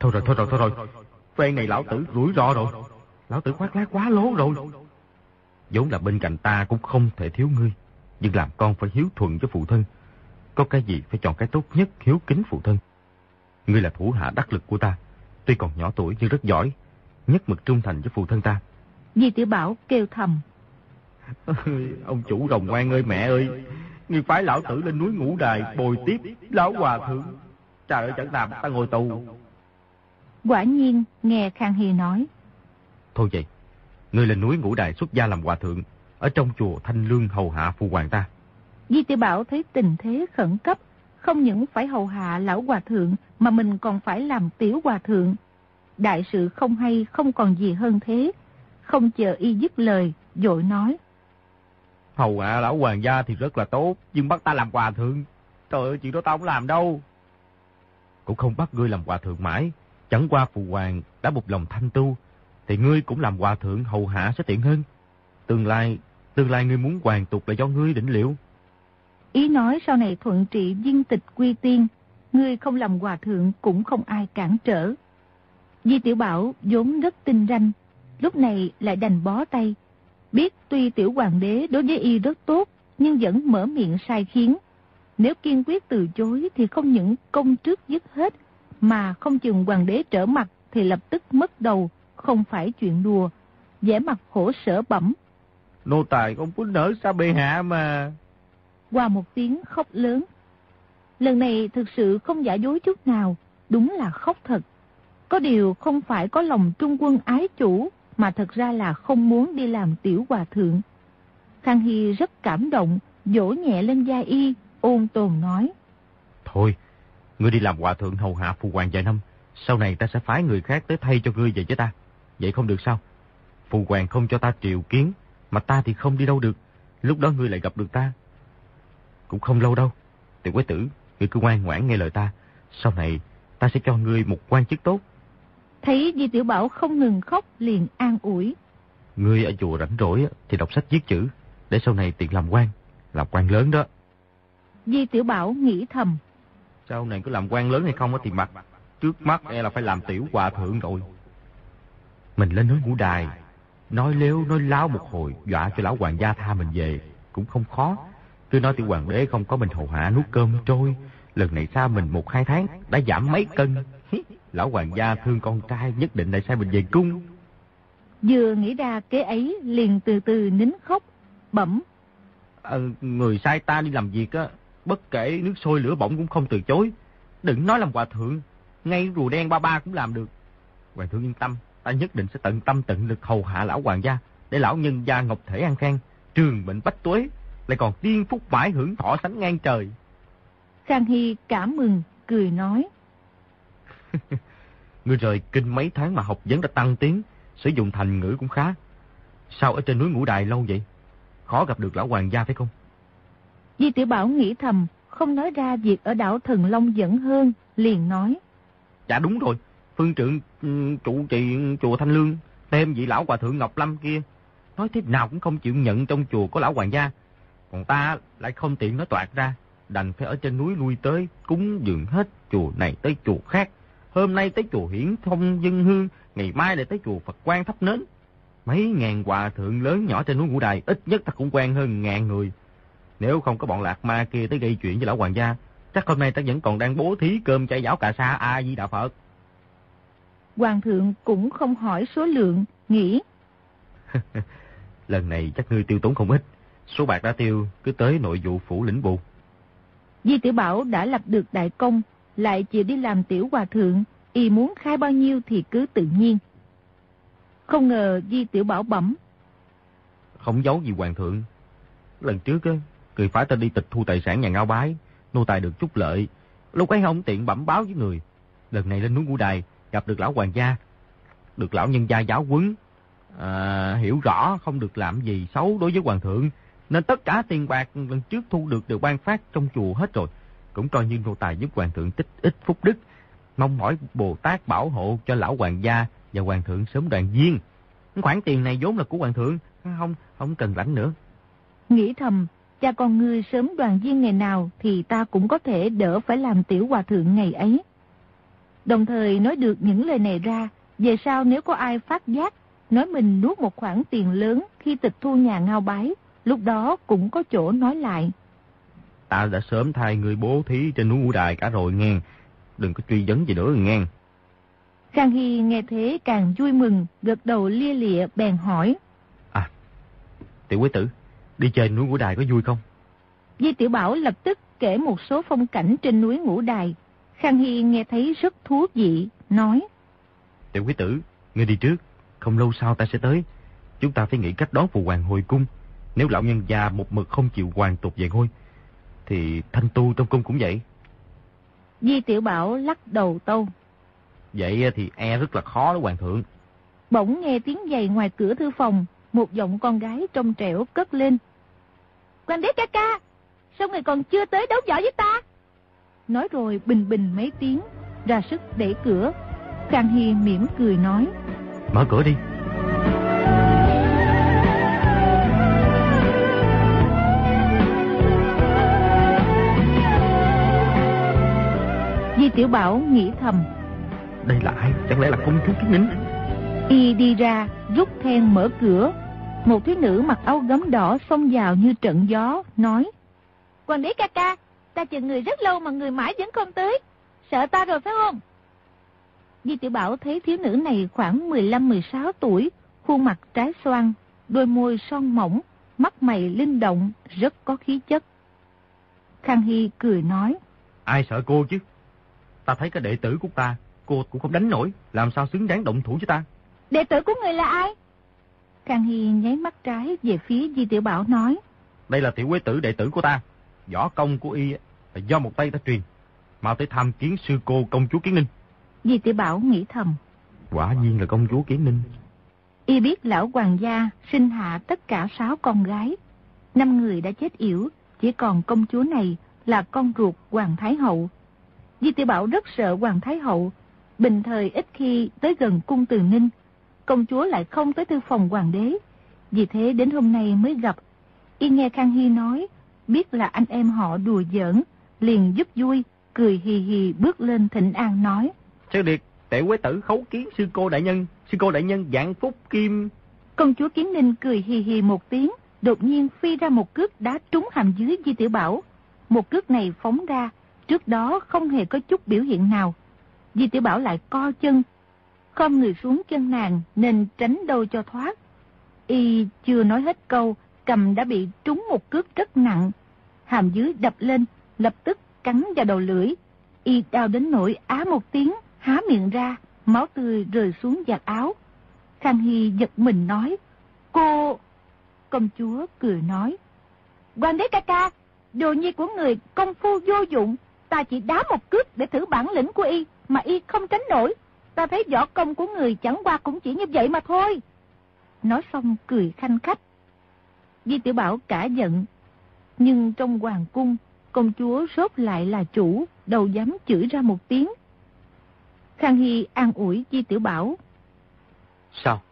Thôi rồi, thôi rồi, thôi rồi, phen này lão tử rủi ro rồi. Lão tử khoác lác quá lố rồi. Vốn là bên cạnh ta cũng không thể thiếu ngươi. Nhưng làm con phải hiếu thuận với phụ thân. Có cái gì phải chọn cái tốt nhất hiếu kính phụ thân. Ngươi là thủ hạ đắc lực của ta. Tuy còn nhỏ tuổi nhưng rất giỏi. Nhất mực trung thành với phụ thân ta. Di tiểu Bảo kêu thầm. Ông chủ rồng ngoan ơi mẹ ơi. Ngươi phái lão tử lên núi ngũ đài bồi tiếp lão hòa thượng. Trời ơi chẳng làm ta ngồi tù. Quả nhiên nghe Khang Hy nói. Thôi vậy, Ngươi lên núi ngũ đài xuất gia làm hòa thượng, ở trong chùa Thanh Lương hầu hạ phu hoàng ta. Di tiểu Bảo thấy tình thế khẩn cấp, không những phải hầu hạ lão hòa thượng mà mình còn phải làm tiểu hòa thượng. Đại sự không hay không còn gì hơn thế. Không chờ y dứt lời, dội nói. Hầu hạ lão hoàng gia thì rất là tốt, nhưng bắt ta làm hòa thượng. Trời ơi, chuyện đó tao không làm đâu. Cũng không bắt ngươi làm hòa thượng mãi. Chẳng qua phụ hoàng đã một lòng thanh tu, thì ngươi cũng làm hòa thượng hầu hạ sẽ tiện hơn. Tương lai, tương lai ngươi muốn hoàn tục là do ngươi định liệu. Ý nói sau này thuận trị viên tịch quy tiên, ngươi không làm hòa thượng cũng không ai cản trở. Di Tiểu Bảo vốn rất tinh ranh, lúc này lại đành bó tay. Biết tuy tiểu hoàng đế đối với y rất tốt, nhưng vẫn mở miệng sai khiến. Nếu kiên quyết từ chối thì không những công trước dứt hết, mà không chừng hoàng đế trở mặt thì lập tức mất đầu, không phải chuyện đùa. vẻ mặt khổ sở bẩm. Nô tài không muốn nở sao bệ hạ mà. Qua một tiếng khóc lớn. Lần này thực sự không giả dối chút nào, đúng là khóc thật. Có điều không phải có lòng trung quân ái chủ, mà thật ra là không muốn đi làm tiểu hòa thượng. Khang Hy rất cảm động, dỗ nhẹ lên gia y, ôn tồn nói. Thôi, ngươi đi làm hòa thượng hầu hạ phù hoàng vài năm, sau này ta sẽ phái người khác tới thay cho ngươi về với ta. Vậy không được sao? Phù hoàng không cho ta triệu kiến, mà ta thì không đi đâu được. Lúc đó ngươi lại gặp được ta. Cũng không lâu đâu. Tiểu quế tử, ngươi cứ ngoan ngoãn nghe lời ta. Sau này, ta sẽ cho ngươi một quan chức tốt. Thấy Di Tiểu Bảo không ngừng khóc liền an ủi. Ngươi ở chùa rảnh rỗi thì đọc sách viết chữ, để sau này tiện làm quan, làm quan lớn đó. Di Tiểu Bảo nghĩ thầm. Sau này có làm quan lớn hay không thì mặt, trước mắt e là phải làm tiểu hòa thượng rồi. Mình lên núi ngũ đài, nói lếu nói láo một hồi, dọa cho lão hoàng gia tha mình về, cũng không khó. Cứ nói tiểu hoàng đế không có mình hầu hạ nuốt cơm trôi, lần này xa mình một hai tháng, đã giảm mấy cân. Lão hoàng gia thương con trai nhất định lại sai mình về cung. Vừa nghĩ ra kế ấy liền từ từ nín khóc, bẩm. À, người sai ta đi làm việc á, bất kể nước sôi lửa bỏng cũng không từ chối. Đừng nói làm hòa thượng, ngay rùa đen ba ba cũng làm được. Hoàng thượng yên tâm, ta nhất định sẽ tận tâm tận lực hầu hạ lão hoàng gia, để lão nhân gia ngọc thể an khang, trường bệnh bách tuế, lại còn tiên phúc mãi hưởng thọ sánh ngang trời. Khang Hy cảm mừng, cười nói. Ngươi rời kinh mấy tháng mà học vấn đã tăng tiến, sử dụng thành ngữ cũng khá. Sao ở trên núi ngũ đài lâu vậy? Khó gặp được lão hoàng gia phải không? Di Tiểu Bảo nghĩ thầm, không nói ra việc ở đảo Thần Long dẫn hơn, liền nói. Dạ đúng rồi, phương trưởng ừ, trụ trì chùa Thanh Lương, thêm vị lão hòa thượng Ngọc Lâm kia. Nói thế nào cũng không chịu nhận trong chùa có lão hoàng gia. Còn ta lại không tiện nói toạt ra, đành phải ở trên núi lui tới, cúng dường hết chùa này tới chùa khác. Hôm nay tới chùa Hiển Thông Dân Hương, ngày mai lại tới chùa Phật Quan Thắp Nến. Mấy ngàn hòa thượng lớn nhỏ trên núi Ngũ Đài, ít nhất ta cũng quen hơn ngàn người. Nếu không có bọn lạc ma kia tới gây chuyện với lão hoàng gia, chắc hôm nay ta vẫn còn đang bố thí cơm chay giáo cà sa A Di Đà Phật. Hoàng thượng cũng không hỏi số lượng, nghĩ. Lần này chắc ngươi tiêu tốn không ít. Số bạc đã tiêu, cứ tới nội vụ phủ lĩnh bù. Di Tiểu Bảo đã lập được đại công, lại chịu đi làm tiểu hòa thượng, y muốn khai bao nhiêu thì cứ tự nhiên. Không ngờ Di Tiểu Bảo bẩm. Không giấu gì hoàng thượng. Lần trước á, người phải ta đi tịch thu tài sản nhà ngao bái, nô tài được chút lợi. Lúc ấy không tiện bẩm báo với người. Lần này lên núi ngũ đài, gặp được lão hoàng gia, được lão nhân gia giáo quấn. À, hiểu rõ không được làm gì xấu đối với hoàng thượng, nên tất cả tiền bạc lần trước thu được đều ban phát trong chùa hết rồi. Cũng coi như nô tài giúp hoàng thượng tích ít phúc đức. Mong mỏi Bồ Tát bảo hộ cho lão hoàng gia và hoàng thượng sớm đoàn viên. Khoản tiền này vốn là của hoàng thượng, không không cần lãnh nữa. Nghĩ thầm, cha con ngươi sớm đoàn viên ngày nào thì ta cũng có thể đỡ phải làm tiểu hòa thượng ngày ấy. Đồng thời nói được những lời này ra, về sau nếu có ai phát giác, nói mình nuốt một khoản tiền lớn khi tịch thu nhà ngao bái, lúc đó cũng có chỗ nói lại. Ta đã sớm thay người bố thí trên núi ngũ đài cả rồi nghe, đừng có truy vấn gì nữa nghe. Khang Hy nghe thế càng vui mừng, gật đầu lia lịa bèn hỏi. À, tiểu quý tử, đi chơi núi ngũ đài có vui không? Di Tiểu Bảo lập tức kể một số phong cảnh trên núi ngũ đài. Khang Hy nghe thấy rất thú vị, nói. Tiểu quý tử, ngươi đi trước, không lâu sau ta sẽ tới. Chúng ta phải nghĩ cách đón phụ hoàng hồi cung. Nếu lão nhân già một mực không chịu hoàn tục về ngôi, thì thanh tu trong cung cũng vậy. Di Tiểu Bảo lắc đầu tâu. Vậy thì e rất là khó đó hoàng thượng. Bỗng nghe tiếng giày ngoài cửa thư phòng, một giọng con gái trong trẻo cất lên. Quan đế ca ca, sao người còn chưa tới đấu võ với ta? Nói rồi bình bình mấy tiếng, ra sức đẩy cửa. Khang Hy mỉm cười nói. Mở cửa đi. Di Tiểu Bảo nghĩ thầm. Đây là ai? Chẳng lẽ là công chúa Kiến Ninh? Y đi ra, rút then mở cửa. Một thiếu nữ mặc áo gấm đỏ xông vào như trận gió, nói. Hoàng đế ca ca, ta chờ người rất lâu mà người mãi vẫn không tới. Sợ ta rồi phải không? Di Tiểu Bảo thấy thiếu nữ này khoảng 15-16 tuổi, khuôn mặt trái xoan, đôi môi son mỏng, mắt mày linh động, rất có khí chất. Khang Hy cười nói. Ai sợ cô chứ? Ta thấy cái đệ tử của ta, cô cũng không đánh nổi, làm sao xứng đáng động thủ cho ta? Đệ tử của người là ai? Khang Hy nháy mắt trái về phía Di Tiểu Bảo nói. Đây là tiểu quế tử đệ tử của ta. Võ công của y là do một tay ta truyền. Mau tới tham kiến sư cô công chúa Kiến Ninh. Di Tiểu Bảo nghĩ thầm. Quả nhiên là công chúa Kiến Ninh. Y biết lão hoàng gia sinh hạ tất cả sáu con gái. Năm người đã chết yểu, chỉ còn công chúa này là con ruột Hoàng Thái Hậu. Di Tiểu Bảo rất sợ Hoàng Thái Hậu. Bình thời ít khi tới gần cung từ Ninh. Công chúa lại không tới thư phòng hoàng đế. Vì thế đến hôm nay mới gặp. Y nghe Khang Hy nói, biết là anh em họ đùa giỡn, liền giúp vui, cười hì hì bước lên thịnh an nói. Sư Điệt, tệ quế tử khấu kiến sư cô đại nhân, sư cô đại nhân dạng phúc kim. Công chúa Kiến Ninh cười hì hì một tiếng, đột nhiên phi ra một cước đá trúng hàm dưới Di Tiểu Bảo. Một cước này phóng ra, trước đó không hề có chút biểu hiện nào. Di Tiểu Bảo lại co chân, không người xuống chân nàng nên tránh đâu cho thoát. Y chưa nói hết câu, cầm đã bị trúng một cước rất nặng. Hàm dưới đập lên, lập tức cắn vào đầu lưỡi. Y đau đến nỗi á một tiếng, há miệng ra, máu tươi rơi xuống giặt áo. Khang Hy giật mình nói, cô... Công chúa cười nói, Hoàng đế ca ca, đồ nhi của người công phu vô dụng, ta chỉ đá một cước để thử bản lĩnh của y, mà y không tránh nổi. Ta thấy võ công của người chẳng qua cũng chỉ như vậy mà thôi. Nói xong cười khanh khách. Di Tiểu Bảo cả giận. Nhưng trong hoàng cung, công chúa sốt lại là chủ, đâu dám chửi ra một tiếng. Khang Hy an ủi Di Tiểu Bảo. Sao?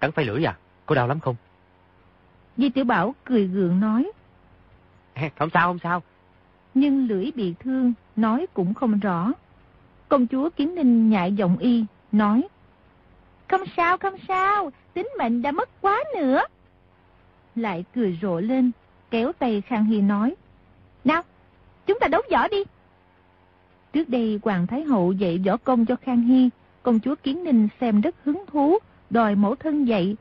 Cắn phai lưỡi à? Có đau lắm không? Di Tiểu Bảo cười gượng nói. Không sao, không sao. Nhưng lưỡi bị thương, nói cũng không rõ. Công chúa Kiến Ninh nhại giọng y, nói. Không sao, không sao, tính mệnh đã mất quá nữa. Lại cười rộ lên, kéo tay Khang Hy nói. Nào, chúng ta đấu võ đi. Trước đây Hoàng Thái Hậu dạy võ công cho Khang Hy, công chúa Kiến Ninh xem rất hứng thú, đòi mẫu thân dạy.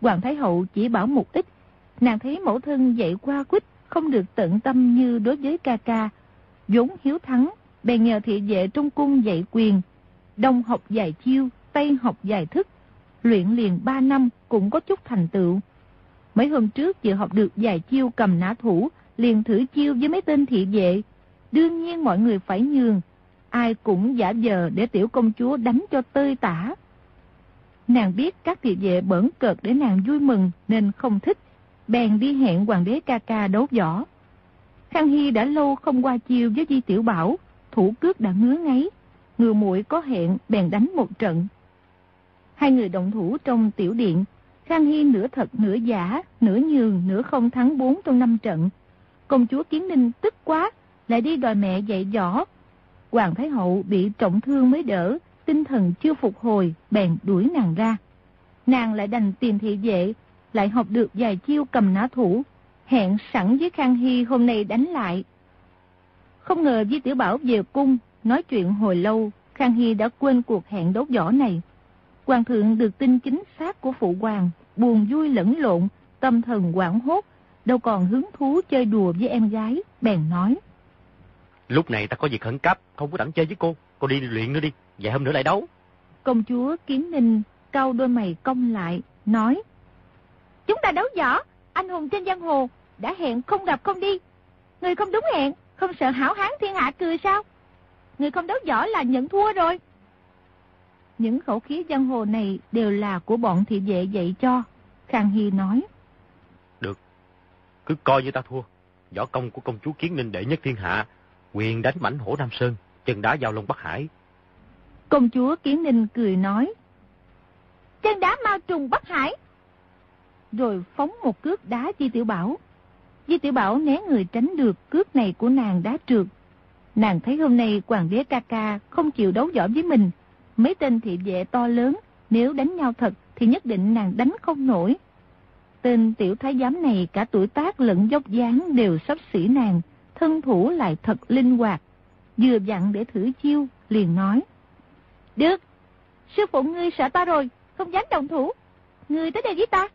Hoàng Thái Hậu chỉ bảo một ít, nàng thấy mẫu thân dạy qua quýt không được tận tâm như đối với ca ca. vốn hiếu thắng, bèn nhờ thị vệ trong cung dạy quyền. Đông học dài chiêu, Tây học dài thức. Luyện liền 3 năm cũng có chút thành tựu. Mấy hôm trước vừa học được dài chiêu cầm nã thủ, liền thử chiêu với mấy tên thị vệ. Đương nhiên mọi người phải nhường, ai cũng giả dờ để tiểu công chúa đánh cho tơi tả. Nàng biết các thị vệ bẩn cợt để nàng vui mừng nên không thích, bèn đi hẹn hoàng đế ca ca đấu võ. Khang Hy đã lâu không qua chiêu với Di Tiểu Bảo, thủ cước đã ngứa ngáy, ngừa muội có hẹn bèn đánh một trận. Hai người động thủ trong tiểu điện, Khang Hy nửa thật nửa giả, nửa nhường, nửa không thắng bốn trong năm trận. Công chúa Kiến Ninh tức quá, lại đi đòi mẹ dạy võ. Hoàng Thái Hậu bị trọng thương mới đỡ, tinh thần chưa phục hồi, bèn đuổi nàng ra. Nàng lại đành tìm thị vệ, lại học được vài chiêu cầm nã thủ, hẹn sẵn với Khang Hy hôm nay đánh lại. Không ngờ Di Tiểu Bảo về cung, nói chuyện hồi lâu, Khang Hy đã quên cuộc hẹn đấu võ này. Hoàng thượng được tin chính xác của phụ hoàng, buồn vui lẫn lộn, tâm thần quảng hốt, đâu còn hứng thú chơi đùa với em gái, bèn nói. Lúc này ta có việc khẩn cấp, không có rảnh chơi với cô, cô đi luyện nữa đi, vài hôm nữa lại đấu. Công chúa Kiến Ninh cau đôi mày cong lại, nói. Chúng ta đấu võ, anh hùng trên giang hồ, đã hẹn không gặp không đi. Người không đúng hẹn, không sợ hảo hán thiên hạ cười sao? Người không đấu võ là nhận thua rồi. Những khẩu khí giang hồ này đều là của bọn thị vệ dạy cho. Khang Hy nói. Cứ coi như ta thua. Võ công của công chúa Kiến Ninh đệ nhất thiên hạ, quyền đánh mảnh hổ Nam Sơn, chân đá giao long Bắc Hải. Công chúa Kiến Ninh cười nói. Chân đá mau trùng Bắc Hải. Rồi phóng một cước đá Di Tiểu Bảo. Di Tiểu Bảo né người tránh được cước này của nàng đá trượt. Nàng thấy hôm nay hoàng đế ca ca không chịu đấu võ với mình. Mấy tên thị vệ to lớn, nếu đánh nhau thật thì nhất định nàng đánh không nổi. Tên tiểu thái giám này cả tuổi tác lẫn dốc dáng đều sắp xỉ nàng, thân thủ lại thật linh hoạt. Vừa dặn để thử chiêu, liền nói. Được, sư phụ ngươi sợ ta rồi, không dám đồng thủ. Ngươi tới đây với ta.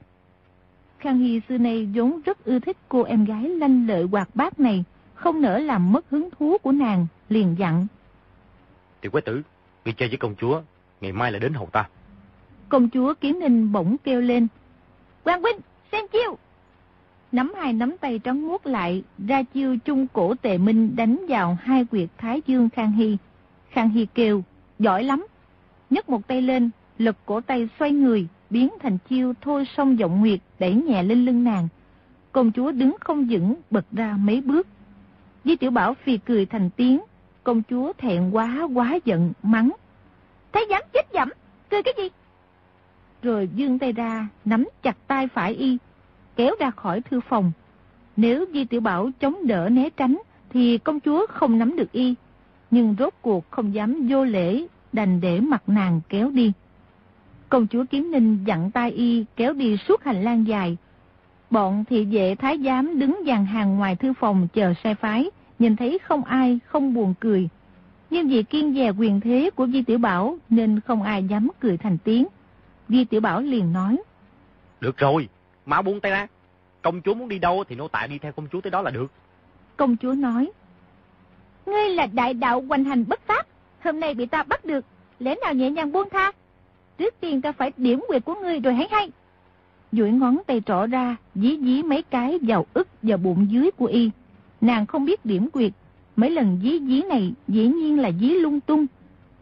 Khang Hy xưa nay vốn rất ưa thích cô em gái lanh lợi hoạt bát này, không nỡ làm mất hứng thú của nàng, liền dặn. Tiểu quái tử, đi chơi với công chúa, ngày mai là đến hầu ta. Công chúa Kiến Ninh bỗng kêu lên. Quang Huynh, xem chiêu! Nắm hai nắm tay trắng muốt lại, ra chiêu chung cổ tề minh đánh vào hai quyệt Thái Dương Khang Hy. Khang Hy kêu, giỏi lắm. nhấc một tay lên, lực cổ tay xoay người, biến thành chiêu thôi song giọng nguyệt đẩy nhẹ lên lưng nàng. Công chúa đứng không vững, bật ra mấy bước. Di Tiểu Bảo phì cười thành tiếng, công chúa thẹn quá quá giận, mắng. Thấy dám chết dẫm, cười cái gì? Rồi dương tay ra, nắm chặt tay phải y, kéo ra khỏi thư phòng. Nếu Di Tiểu Bảo chống đỡ né tránh, thì công chúa không nắm được y. Nhưng rốt cuộc không dám vô lễ, đành để mặt nàng kéo đi. Công chúa Kiếm Ninh dặn tay y kéo đi suốt hành lang dài. Bọn thị vệ thái giám đứng dàn hàng ngoài thư phòng chờ sai phái, nhìn thấy không ai không buồn cười. Nhưng vì kiên dè quyền thế của Di Tiểu Bảo nên không ai dám cười thành tiếng. Di Tiểu Bảo liền nói. Được rồi, mau buông tay ra. Công chúa muốn đi đâu thì nô tài đi theo công chúa tới đó là được. Công chúa nói. Ngươi là đại đạo hoành hành bất pháp. Hôm nay bị ta bắt được. Lẽ nào nhẹ nhàng buông tha? Trước tiên ta phải điểm quyệt của ngươi rồi hãy hay. duỗi ngón tay trỏ ra, dí dí mấy cái vào ức và bụng dưới của y. Nàng không biết điểm quyệt. Mấy lần dí dí này dĩ nhiên là dí lung tung.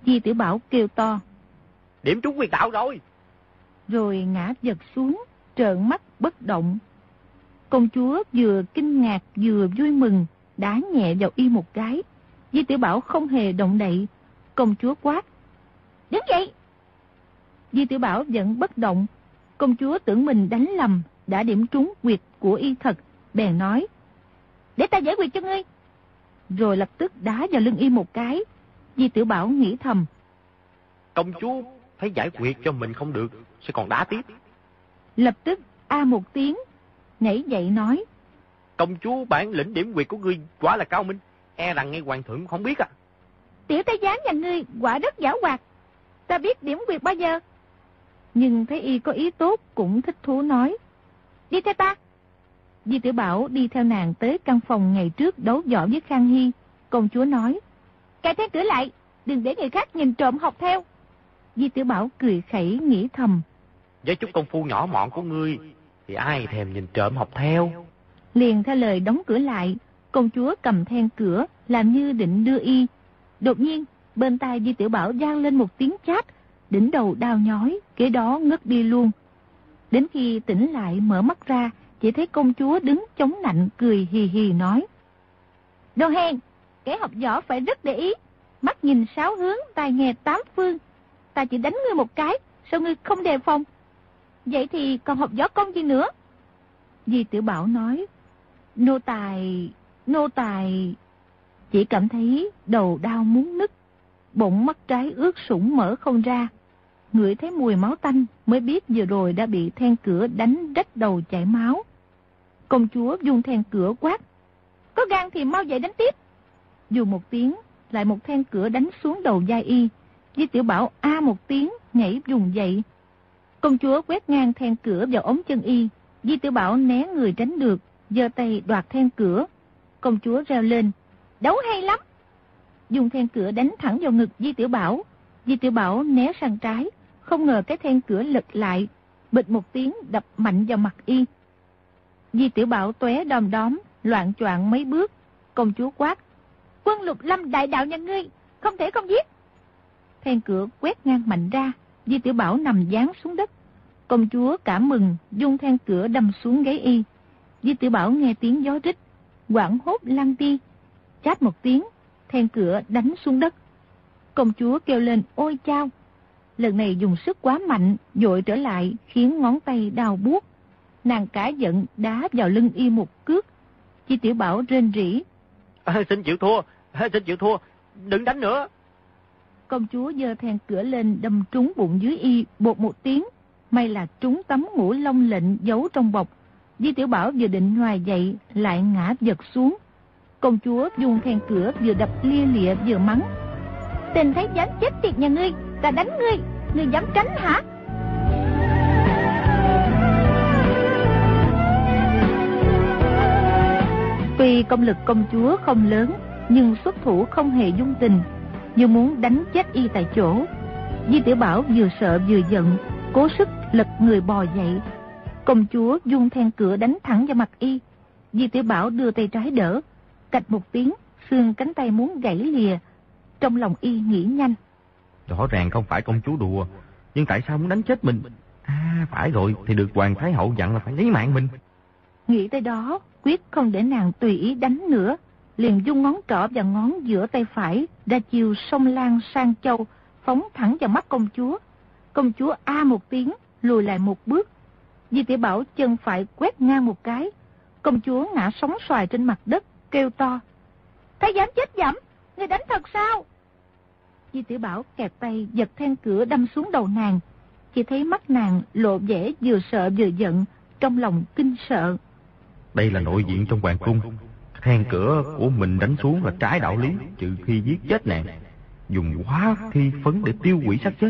Di tiểu bảo kêu to. Điểm trúng quyệt đạo rồi. Rồi ngã giật xuống, trợn mắt bất động. Công chúa vừa kinh ngạc vừa vui mừng, đá nhẹ vào y một cái. Di tiểu bảo không hề động đậy. Công chúa quát. Đứng dậy! Di tiểu bảo vẫn bất động. Công chúa tưởng mình đánh lầm, đã điểm trúng quyệt của y thật, bèn nói. Để ta giải quyết cho ngươi. Rồi lập tức đá vào lưng y một cái. Di tiểu bảo nghĩ thầm. Công chúa thấy giải quyết cho mình không được, sẽ còn đá tiếp. Lập tức a một tiếng, nhảy dậy nói. Công chúa bản lĩnh điểm quyệt của ngươi quá là cao minh, e rằng ngay hoàng thượng không biết à. Tiểu thái giám nhà ngươi quả rất giả hoạt, ta biết điểm quyệt bao giờ. Nhưng thấy y có ý tốt cũng thích thú nói. Đi theo ta. Di tiểu Bảo đi theo nàng tới căn phòng ngày trước đấu võ với Khang Hy. Công chúa nói. Cài then cửa lại, đừng để người khác nhìn trộm học theo. Di tiểu Bảo cười khẩy nghĩ thầm. Với chút công phu nhỏ mọn của ngươi, thì ai thèm nhìn trộm học theo. Liền theo lời đóng cửa lại, công chúa cầm then cửa, làm như định đưa y. Đột nhiên, bên tai Di Tiểu Bảo gian lên một tiếng chát, đỉnh đầu đau nhói, kế đó ngất đi luôn. Đến khi tỉnh lại mở mắt ra, chỉ thấy công chúa đứng chống nạnh cười hì hì nói. Đồ hèn, kẻ học võ phải rất để ý, mắt nhìn sáu hướng, tai nghe tám phương. Ta chỉ đánh ngươi một cái, sao ngươi không đề phòng? Vậy thì còn học võ công gì nữa? Di tiểu Bảo nói, nô tài, nô tài, chỉ cảm thấy đầu đau muốn nứt, bụng mắt trái ướt sũng mở không ra. Ngửi thấy mùi máu tanh mới biết vừa rồi đã bị then cửa đánh rách đầu chảy máu. Công chúa dùng then cửa quát. Có gan thì mau dậy đánh tiếp. Dù một tiếng, lại một then cửa đánh xuống đầu giai y. Di tiểu bảo a một tiếng, nhảy dùng dậy. Công chúa quét ngang then cửa vào ống chân y. Di tiểu bảo né người tránh được, giơ tay đoạt then cửa. Công chúa reo lên. Đấu hay lắm. Dùng then cửa đánh thẳng vào ngực Di tiểu bảo. Di tiểu bảo né sang trái, không ngờ cái then cửa lật lại, bịch một tiếng đập mạnh vào mặt y. Di tiểu bảo tóe đom đóm, loạn choạng mấy bước. Công chúa quát. Quân lục lâm đại đạo nhà ngươi, không thể không giết. Then cửa quét ngang mạnh ra, Di tiểu bảo nằm dán xuống đất. Công chúa cảm mừng, dung then cửa đâm xuống gáy y. Di tiểu bảo nghe tiếng gió rít, quảng hốt lăn đi. Chát một tiếng, then cửa đánh xuống đất. Công chúa kêu lên ôi chao. Lần này dùng sức quá mạnh, dội trở lại, khiến ngón tay đau buốt. Nàng cả giận đá vào lưng y một cước. di tiểu bảo rên rỉ. À, xin chịu thua, à, xin chịu thua, đừng đánh nữa. Công chúa dơ then cửa lên đâm trúng bụng dưới y bột một tiếng. May là trúng tấm ngũ lông lệnh giấu trong bọc. Di tiểu bảo vừa định ngoài dậy lại ngã giật xuống. Công chúa dùng then cửa vừa đập lia lịa vừa mắng. Tình thấy dám chết tiệt nhà ngươi, ta đánh ngươi, ngươi dám tránh hả? Tuy công lực công chúa không lớn, nhưng xuất thủ không hề dung tình, như muốn đánh chết y tại chỗ. Di Tiểu Bảo vừa sợ vừa giận, cố sức lật người bò dậy. Công chúa dung then cửa đánh thẳng vào mặt y. Di Tiểu Bảo đưa tay trái đỡ, cạch một tiếng, xương cánh tay muốn gãy lìa. Trong lòng y nghĩ nhanh. Rõ ràng không phải công chúa đùa, nhưng tại sao muốn đánh chết mình? À, phải rồi, thì được Hoàng Thái Hậu dặn là phải lấy mạng mình. Nghĩ tới đó, quyết không để nàng tùy ý đánh nữa. Liền dung ngón trỏ và ngón giữa tay phải, ra chiều sông Lan sang châu, phóng thẳng vào mắt công chúa. Công chúa A một tiếng, lùi lại một bước. Di tiểu Bảo chân phải quét ngang một cái. Công chúa ngã sóng xoài trên mặt đất, kêu to. Thái dám chết dẫm, người đánh thật sao? Di tiểu Bảo kẹp tay giật then cửa đâm xuống đầu nàng. Chỉ thấy mắt nàng lộ vẻ vừa sợ vừa giận, trong lòng kinh sợ. Đây là nội diện trong hoàng cung. Then cửa của mình đánh xuống là trái đạo lý, trừ khi giết chết nàng. Dùng hóa thi phấn để tiêu hủy xác chết,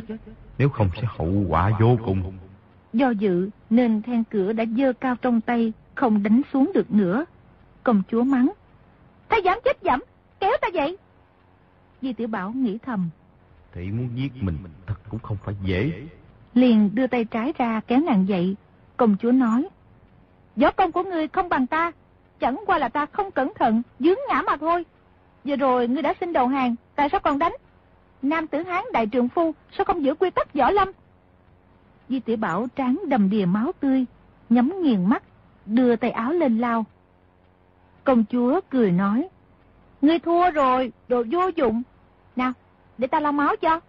nếu không sẽ hậu quả vô cùng. Do dự nên then cửa đã dơ cao trong tay, không đánh xuống được nữa. Công chúa mắng. Thái dám chết dẫm, kéo ta dậy. Di tiểu Bảo nghĩ thầm. Thị muốn giết mình thật cũng không phải dễ. Liền đưa tay trái ra kéo nàng dậy. Công chúa nói. Gió công của ngươi không bằng ta. Chẳng qua là ta không cẩn thận, dướng ngã mà thôi. Vừa rồi ngươi đã xin đầu hàng, tại sao còn đánh? Nam tử Hán đại trường phu, sao không giữ quy tắc võ lâm? Di tiểu Bảo tráng đầm đìa máu tươi, nhắm nghiền mắt, đưa tay áo lên lao. Công chúa cười nói, Ngươi thua rồi, đồ vô dụng. Nào, để ta lau máu cho.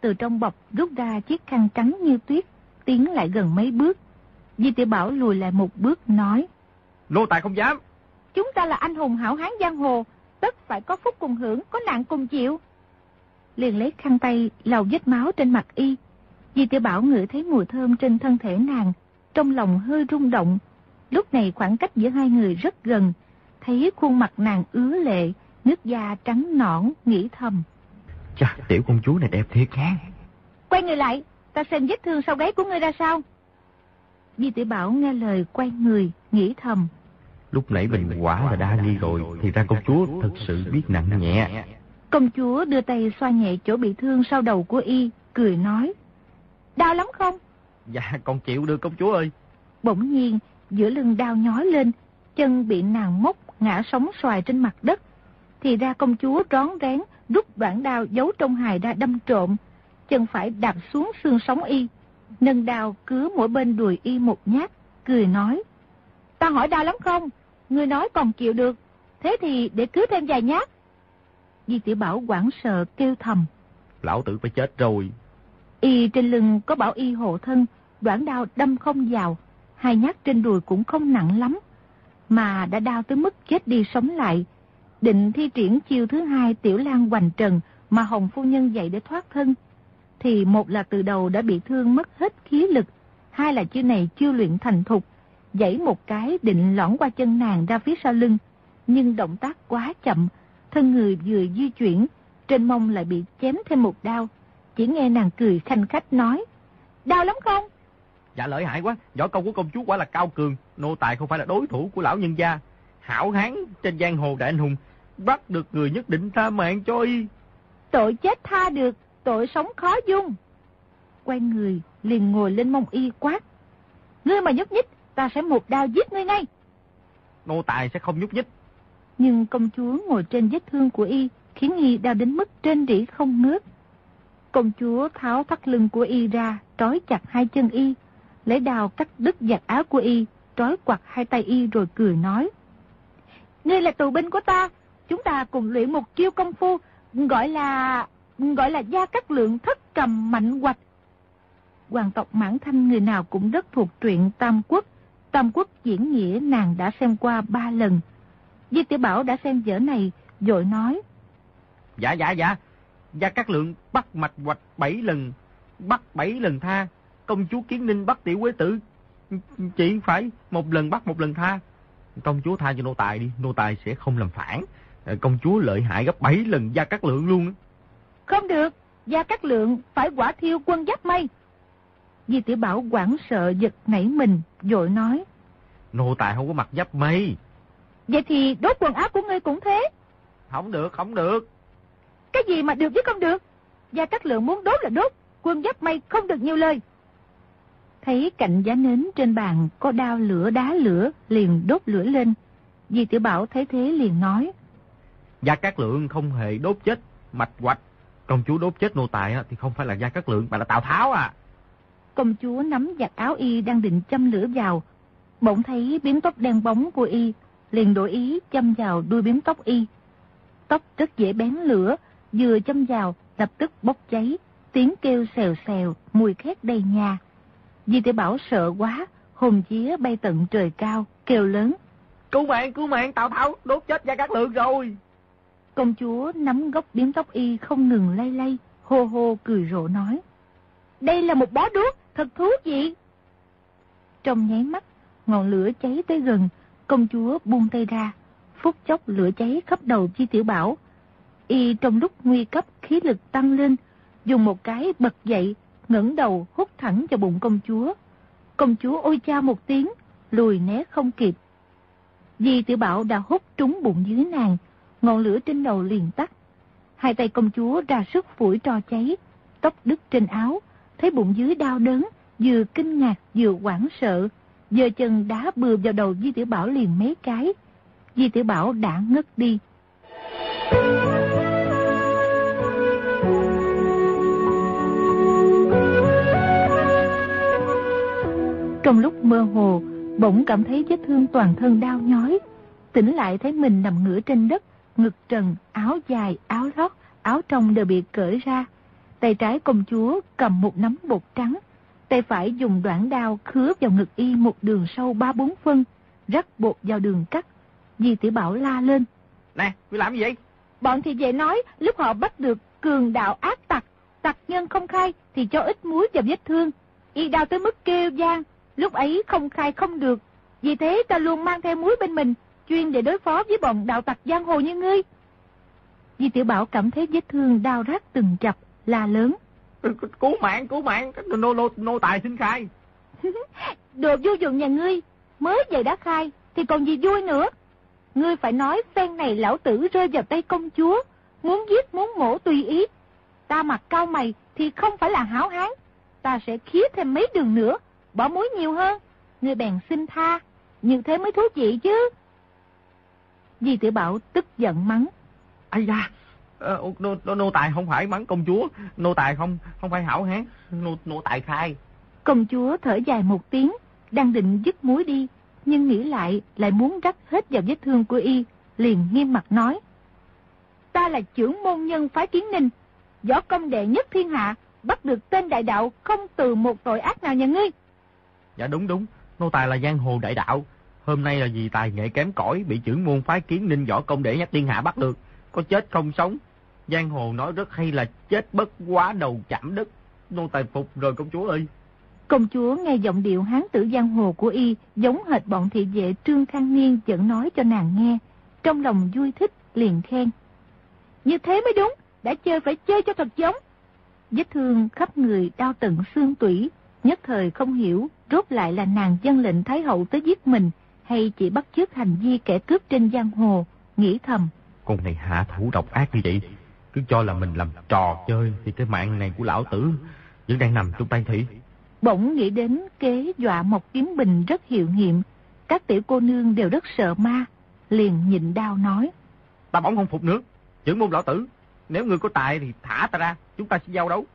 Từ trong bọc rút ra chiếc khăn trắng như tuyết, tiến lại gần mấy bước. Di tiểu Bảo lùi lại một bước nói, Nô tài không dám. Chúng ta là anh hùng hảo hán giang hồ, tất phải có phúc cùng hưởng, có nạn cùng chịu. Liền lấy khăn tay lau vết máu trên mặt y. Di tiểu Bảo ngửi thấy mùi thơm trên thân thể nàng, trong lòng hơi rung động. Lúc này khoảng cách giữa hai người rất gần, thấy khuôn mặt nàng ứa lệ, nước da trắng nõn, nghĩ thầm. Chà, tiểu công chúa này đẹp thiệt nha. Quay người lại, ta xem vết thương sau gáy của ngươi ra sao. Di tiểu Bảo nghe lời quay người, nghĩ thầm. Lúc nãy mình quả là đa nghi rồi, thì ra công chúa thật sự biết nặng nhẹ. Công chúa đưa tay xoa nhẹ chỗ bị thương sau đầu của y, cười nói. Đau lắm không? Dạ, con chịu được công chúa ơi. Bỗng nhiên, giữa lưng đau nhói lên, chân bị nàng móc, ngã sóng xoài trên mặt đất. Thì ra công chúa rón rén, rút đoạn đao giấu trong hài ra đâm trộm. Chân phải đạp xuống xương sống y. Nâng đao cứ mỗi bên đùi y một nhát, cười nói. Ta hỏi đau lắm không? Ngươi nói còn chịu được. Thế thì để cứ thêm vài nhát. Di tiểu Bảo quảng sợ kêu thầm. Lão tử phải chết rồi. Y trên lưng có bảo y hộ thân, đoạn đao đâm không vào. Hai nhát trên đùi cũng không nặng lắm. Mà đã đau tới mức chết đi sống lại. Định thi triển chiêu thứ hai tiểu lan hoành trần mà Hồng Phu Nhân dạy để thoát thân. Thì một là từ đầu đã bị thương mất hết khí lực. Hai là chiêu này chưa luyện thành thục. Dãy một cái định lõn qua chân nàng ra phía sau lưng. Nhưng động tác quá chậm. Thân người vừa di chuyển. Trên mông lại bị chém thêm một đao. Chỉ nghe nàng cười khanh khách nói. Đau lắm không? Dạ lợi hại quá. Võ công của công chúa quả là cao cường. Nô tài không phải là đối thủ của lão nhân gia. Hảo hán trên giang hồ đại anh hùng. Bắt được người nhất định tha mạng cho y. Tội chết tha được, tội sống khó dung. Quay người, liền ngồi lên mông y quát. Ngươi mà nhúc nhích, ta sẽ một đao giết ngươi ngay. Nô tài sẽ không nhúc nhích. Nhưng công chúa ngồi trên vết thương của y, khiến y đau đến mức trên rỉ không ngớt. Công chúa tháo thắt lưng của y ra, trói chặt hai chân y, lấy đào cắt đứt giặt áo của y, trói quặt hai tay y rồi cười nói. Ngươi là tù binh của ta, chúng ta cùng luyện một chiêu công phu, gọi là... gọi là gia cắt lượng thất cầm mạnh hoạch. Hoàng tộc Mãn Thanh người nào cũng rất thuộc truyện Tam Quốc. Tam Quốc diễn nghĩa nàng đã xem qua ba lần. Di Tiểu Bảo đã xem vở này, dội nói. Dạ dạ dạ, Gia Cát Lượng bắt mạch hoạch bảy lần, bắt bảy lần tha. Công chúa Kiến Ninh bắt tiểu quế tử, chỉ phải một lần bắt một lần tha. Công chúa tha cho nô tài đi, nô tài sẽ không làm phản. Công chúa lợi hại gấp bảy lần Gia Cát Lượng luôn. Không được, Gia Cát Lượng phải quả thiêu quân giáp mây. Di Tiểu Bảo quảng sợ giật nảy mình, dội nói. Nô tài không có mặc giáp mây. Vậy thì đốt quần áo của ngươi cũng thế. Không được, không được. Cái gì mà được chứ không được? Gia Cát Lượng muốn đốt là đốt, quân giáp mây không được nhiều lời. Thấy cạnh giá nến trên bàn có đao lửa đá lửa, liền đốt lửa lên. Di Tiểu Bảo thấy thế liền nói. Gia Cát Lượng không hề đốt chết mạch hoạch. Công chúa đốt chết nô tài thì không phải là Gia Cát Lượng mà là Tào Tháo à. Công chúa nắm giặt áo y đang định châm lửa vào. Bỗng thấy biếm tóc đen bóng của y, liền đổi ý châm vào đuôi biếm tóc y. Tóc rất dễ bén lửa, vừa châm vào lập tức bốc cháy, tiếng kêu xèo xèo, mùi khét đầy nhà. Di tiểu Bảo sợ quá, hồn chía bay tận trời cao, kêu lớn. Cứu mạng, cứu mạng, Tào Tháo, đốt chết Gia Cát Lượng rồi. Công chúa nắm gốc biếm tóc y không ngừng lay lay, hô hô cười rộ nói. Đây là một bó đuốc, thật thú vị. Trong nháy mắt, ngọn lửa cháy tới gần, công chúa buông tay ra, phút chốc lửa cháy khắp đầu Chi Tiểu Bảo. Y trong lúc nguy cấp khí lực tăng lên, dùng một cái bật dậy, ngẩng đầu hút thẳng vào bụng công chúa. Công chúa ôi cha một tiếng, lùi né không kịp. Di Tiểu Bảo đã hút trúng bụng dưới nàng, ngọn lửa trên đầu liền tắt. Hai tay công chúa ra sức phủi trò cháy, tóc đứt trên áo, thấy bụng dưới đau đớn, vừa kinh ngạc vừa hoảng sợ, giờ chân đá bừa vào đầu Di Tiểu Bảo liền mấy cái. Di Tiểu Bảo đã ngất đi. Trong lúc mơ hồ, bỗng cảm thấy vết thương toàn thân đau nhói. Tỉnh lại thấy mình nằm ngửa trên đất, ngực trần, áo dài, áo lót, áo trong đều bị cởi ra. Tay trái công chúa cầm một nắm bột trắng, tay phải dùng đoạn đao khứa vào ngực y một đường sâu ba bốn phân, rắc bột vào đường cắt. Di tiểu Bảo la lên. Nè, ngươi làm gì vậy? Bọn thì về nói, lúc họ bắt được cường đạo ác tặc, tặc nhân không khai thì cho ít muối vào vết thương. Y đau tới mức kêu gian, lúc ấy không khai không được. Vì thế ta luôn mang theo muối bên mình, chuyên để đối phó với bọn đạo tặc giang hồ như ngươi. Di Tiểu Bảo cảm thấy vết thương đau rát từng chập, la lớn. Cứu mạng, cứu mạng, nô, nô, nô tài xin khai. Đồ vô dụng nhà ngươi, mới vậy đã khai, thì còn gì vui nữa. Ngươi phải nói phen này lão tử rơi vào tay công chúa, muốn giết muốn mổ tùy ý. Ta mặt cao mày thì không phải là hảo hán, ta sẽ khía thêm mấy đường nữa, bỏ muối nhiều hơn. Ngươi bèn xin tha, như thế mới thú vị chứ. Di tiểu Bảo tức giận mắng. Ây da, nô, nô, nô tài không phải mắng công chúa, nô tài không không phải hảo hán, nô, nô tài khai. Công chúa thở dài một tiếng, đang định dứt muối đi, nhưng nghĩ lại lại muốn rắc hết vào vết thương của y, liền nghiêm mặt nói. Ta là trưởng môn nhân phái kiến ninh, võ công đệ nhất thiên hạ, bắt được tên đại đạo không từ một tội ác nào nhà ngươi. Dạ đúng đúng, nô tài là giang hồ đại đạo, Hôm nay là vì tài nghệ kém cỏi bị trưởng môn phái kiến ninh võ công để nhất thiên hạ bắt được. Có chết không sống. Giang hồ nói rất hay là chết bất quá đầu chạm đất. Nô tài phục rồi công chúa ơi. Công chúa nghe giọng điệu hán tử giang hồ của y giống hệt bọn thị vệ Trương Khang Niên dẫn nói cho nàng nghe. Trong lòng vui thích liền khen. Như thế mới đúng, đã chơi phải chơi cho thật giống. Vết thương khắp người đau tận xương tủy, nhất thời không hiểu rốt lại là nàng dân lệnh Thái Hậu tới giết mình hay chỉ bắt chước hành vi kẻ cướp trên giang hồ, nghĩ thầm. Con này hạ thủ độc ác như vậy, cứ cho là mình làm trò chơi thì cái mạng này của lão tử vẫn đang nằm trong tay thị. Bỗng nghĩ đến kế dọa một kiếm bình rất hiệu nghiệm. Các tiểu cô nương đều rất sợ ma. Liền nhịn đau nói. Ta bỗng không phục nữa. Chưởng môn lão tử. Nếu ngươi có tài thì thả ta ra. Chúng ta sẽ giao đấu.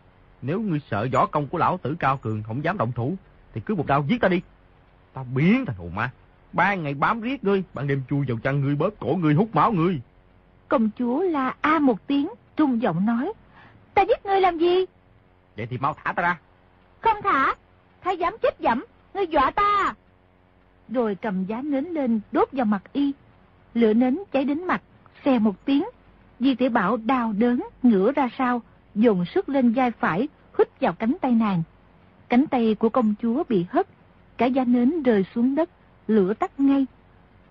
Nếu ngươi sợ võ công của lão tử cao cường không dám động thủ. Thì cứ một đao giết ta đi. Ta biến thành hồn ma. Ba ngày bám riết ngươi. Ban đêm chui vào chăn ngươi bóp cổ ngươi hút máu ngươi. Công chúa la a một tiếng. Trung giọng nói. Ta giết ngươi làm gì? Vậy thì mau thả ta ra. Không thả. Thái dám chết dẫm. Ngươi dọa ta. Rồi cầm giá nến lên đốt vào mặt y. Lửa nến cháy đến mặt. Xe một tiếng. Di tiểu Bảo đau đớn, ngửa ra sau, dùng sức lên vai phải, hít vào cánh tay nàng. Cánh tay của công chúa bị hất, cả giá nến rơi xuống đất, lửa tắt ngay.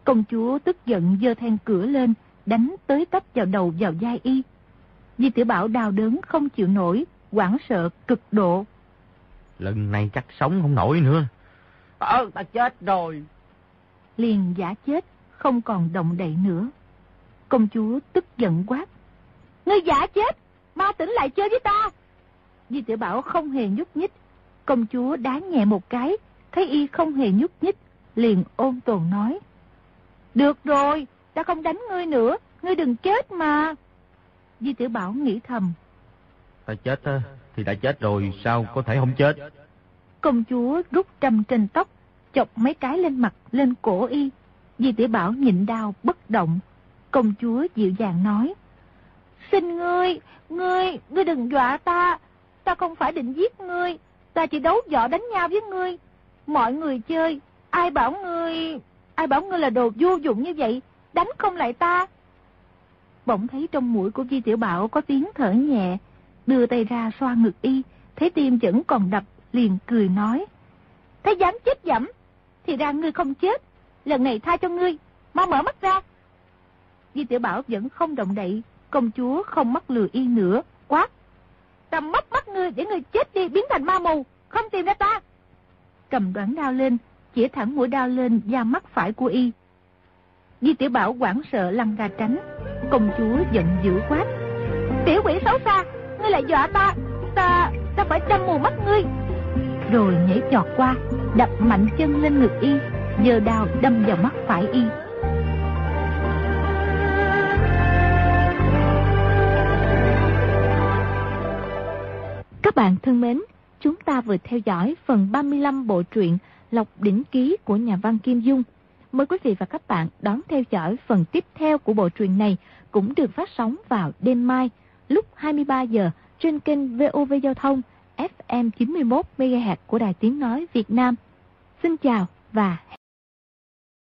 Công chúa tức giận dơ then cửa lên, đánh tới tấp vào đầu vào vai y. Di tiểu Bảo đau đớn không chịu nổi, hoảng sợ cực độ. Lần này chắc sống không nổi nữa. Ờ, ta chết rồi. Liền giả chết, không còn động đậy nữa. Công chúa tức giận quát. Ngươi giả chết, mau tỉnh lại chơi với ta. Di tiểu Bảo không hề nhúc nhích. Công chúa đá nhẹ một cái, thấy y không hề nhúc nhích, liền ôn tồn nói. Được rồi, ta không đánh ngươi nữa, ngươi đừng chết mà. Di tiểu Bảo nghĩ thầm. Ta chết thì đã chết rồi, sao có thể không chết? Công chúa rút trầm trên tóc, chọc mấy cái lên mặt, lên cổ y. Di tiểu Bảo nhịn đau, bất động. Công chúa dịu dàng nói. Xin ngươi, ngươi, ngươi đừng dọa ta. Ta không phải định giết ngươi. Ta chỉ đấu võ đánh nhau với ngươi. Mọi người chơi, ai bảo ngươi... Ai bảo ngươi là đồ vô dụng như vậy, đánh không lại ta. Bỗng thấy trong mũi của Di Tiểu Bảo có tiếng thở nhẹ, đưa tay ra xoa ngực y, thấy tim vẫn còn đập, liền cười nói. Thấy dám chết dẫm, thì ra ngươi không chết, lần này tha cho ngươi, mau mở mắt ra. Di Tiểu Bảo vẫn không động đậy, công chúa không mắc lừa y nữa, quát. Ta mất mắt ngươi để ngươi chết đi biến thành ma mù, không tìm ra ta. Cầm đoạn đao lên, chỉ thẳng mũi đao lên da mắt phải của y. Di Tiểu Bảo quảng sợ lăn ra tránh, công chúa giận dữ quát. Tiểu quỷ xấu xa, ngươi lại dọa ta, ta, ta phải đâm mù mắt ngươi. Rồi nhảy chọt qua, đập mạnh chân lên ngực y, giơ đao đâm vào mắt phải y. Các bạn thân mến, chúng ta vừa theo dõi phần 35 bộ truyện Lộc Đỉnh Ký của nhà văn Kim Dung. Mời quý vị và các bạn đón theo dõi phần tiếp theo của bộ truyện này cũng được phát sóng vào đêm mai, lúc 23 giờ, trên kênh VOV Giao thông FM 91 MHz của Đài Tiếng Nói Việt Nam. Xin chào và hẹn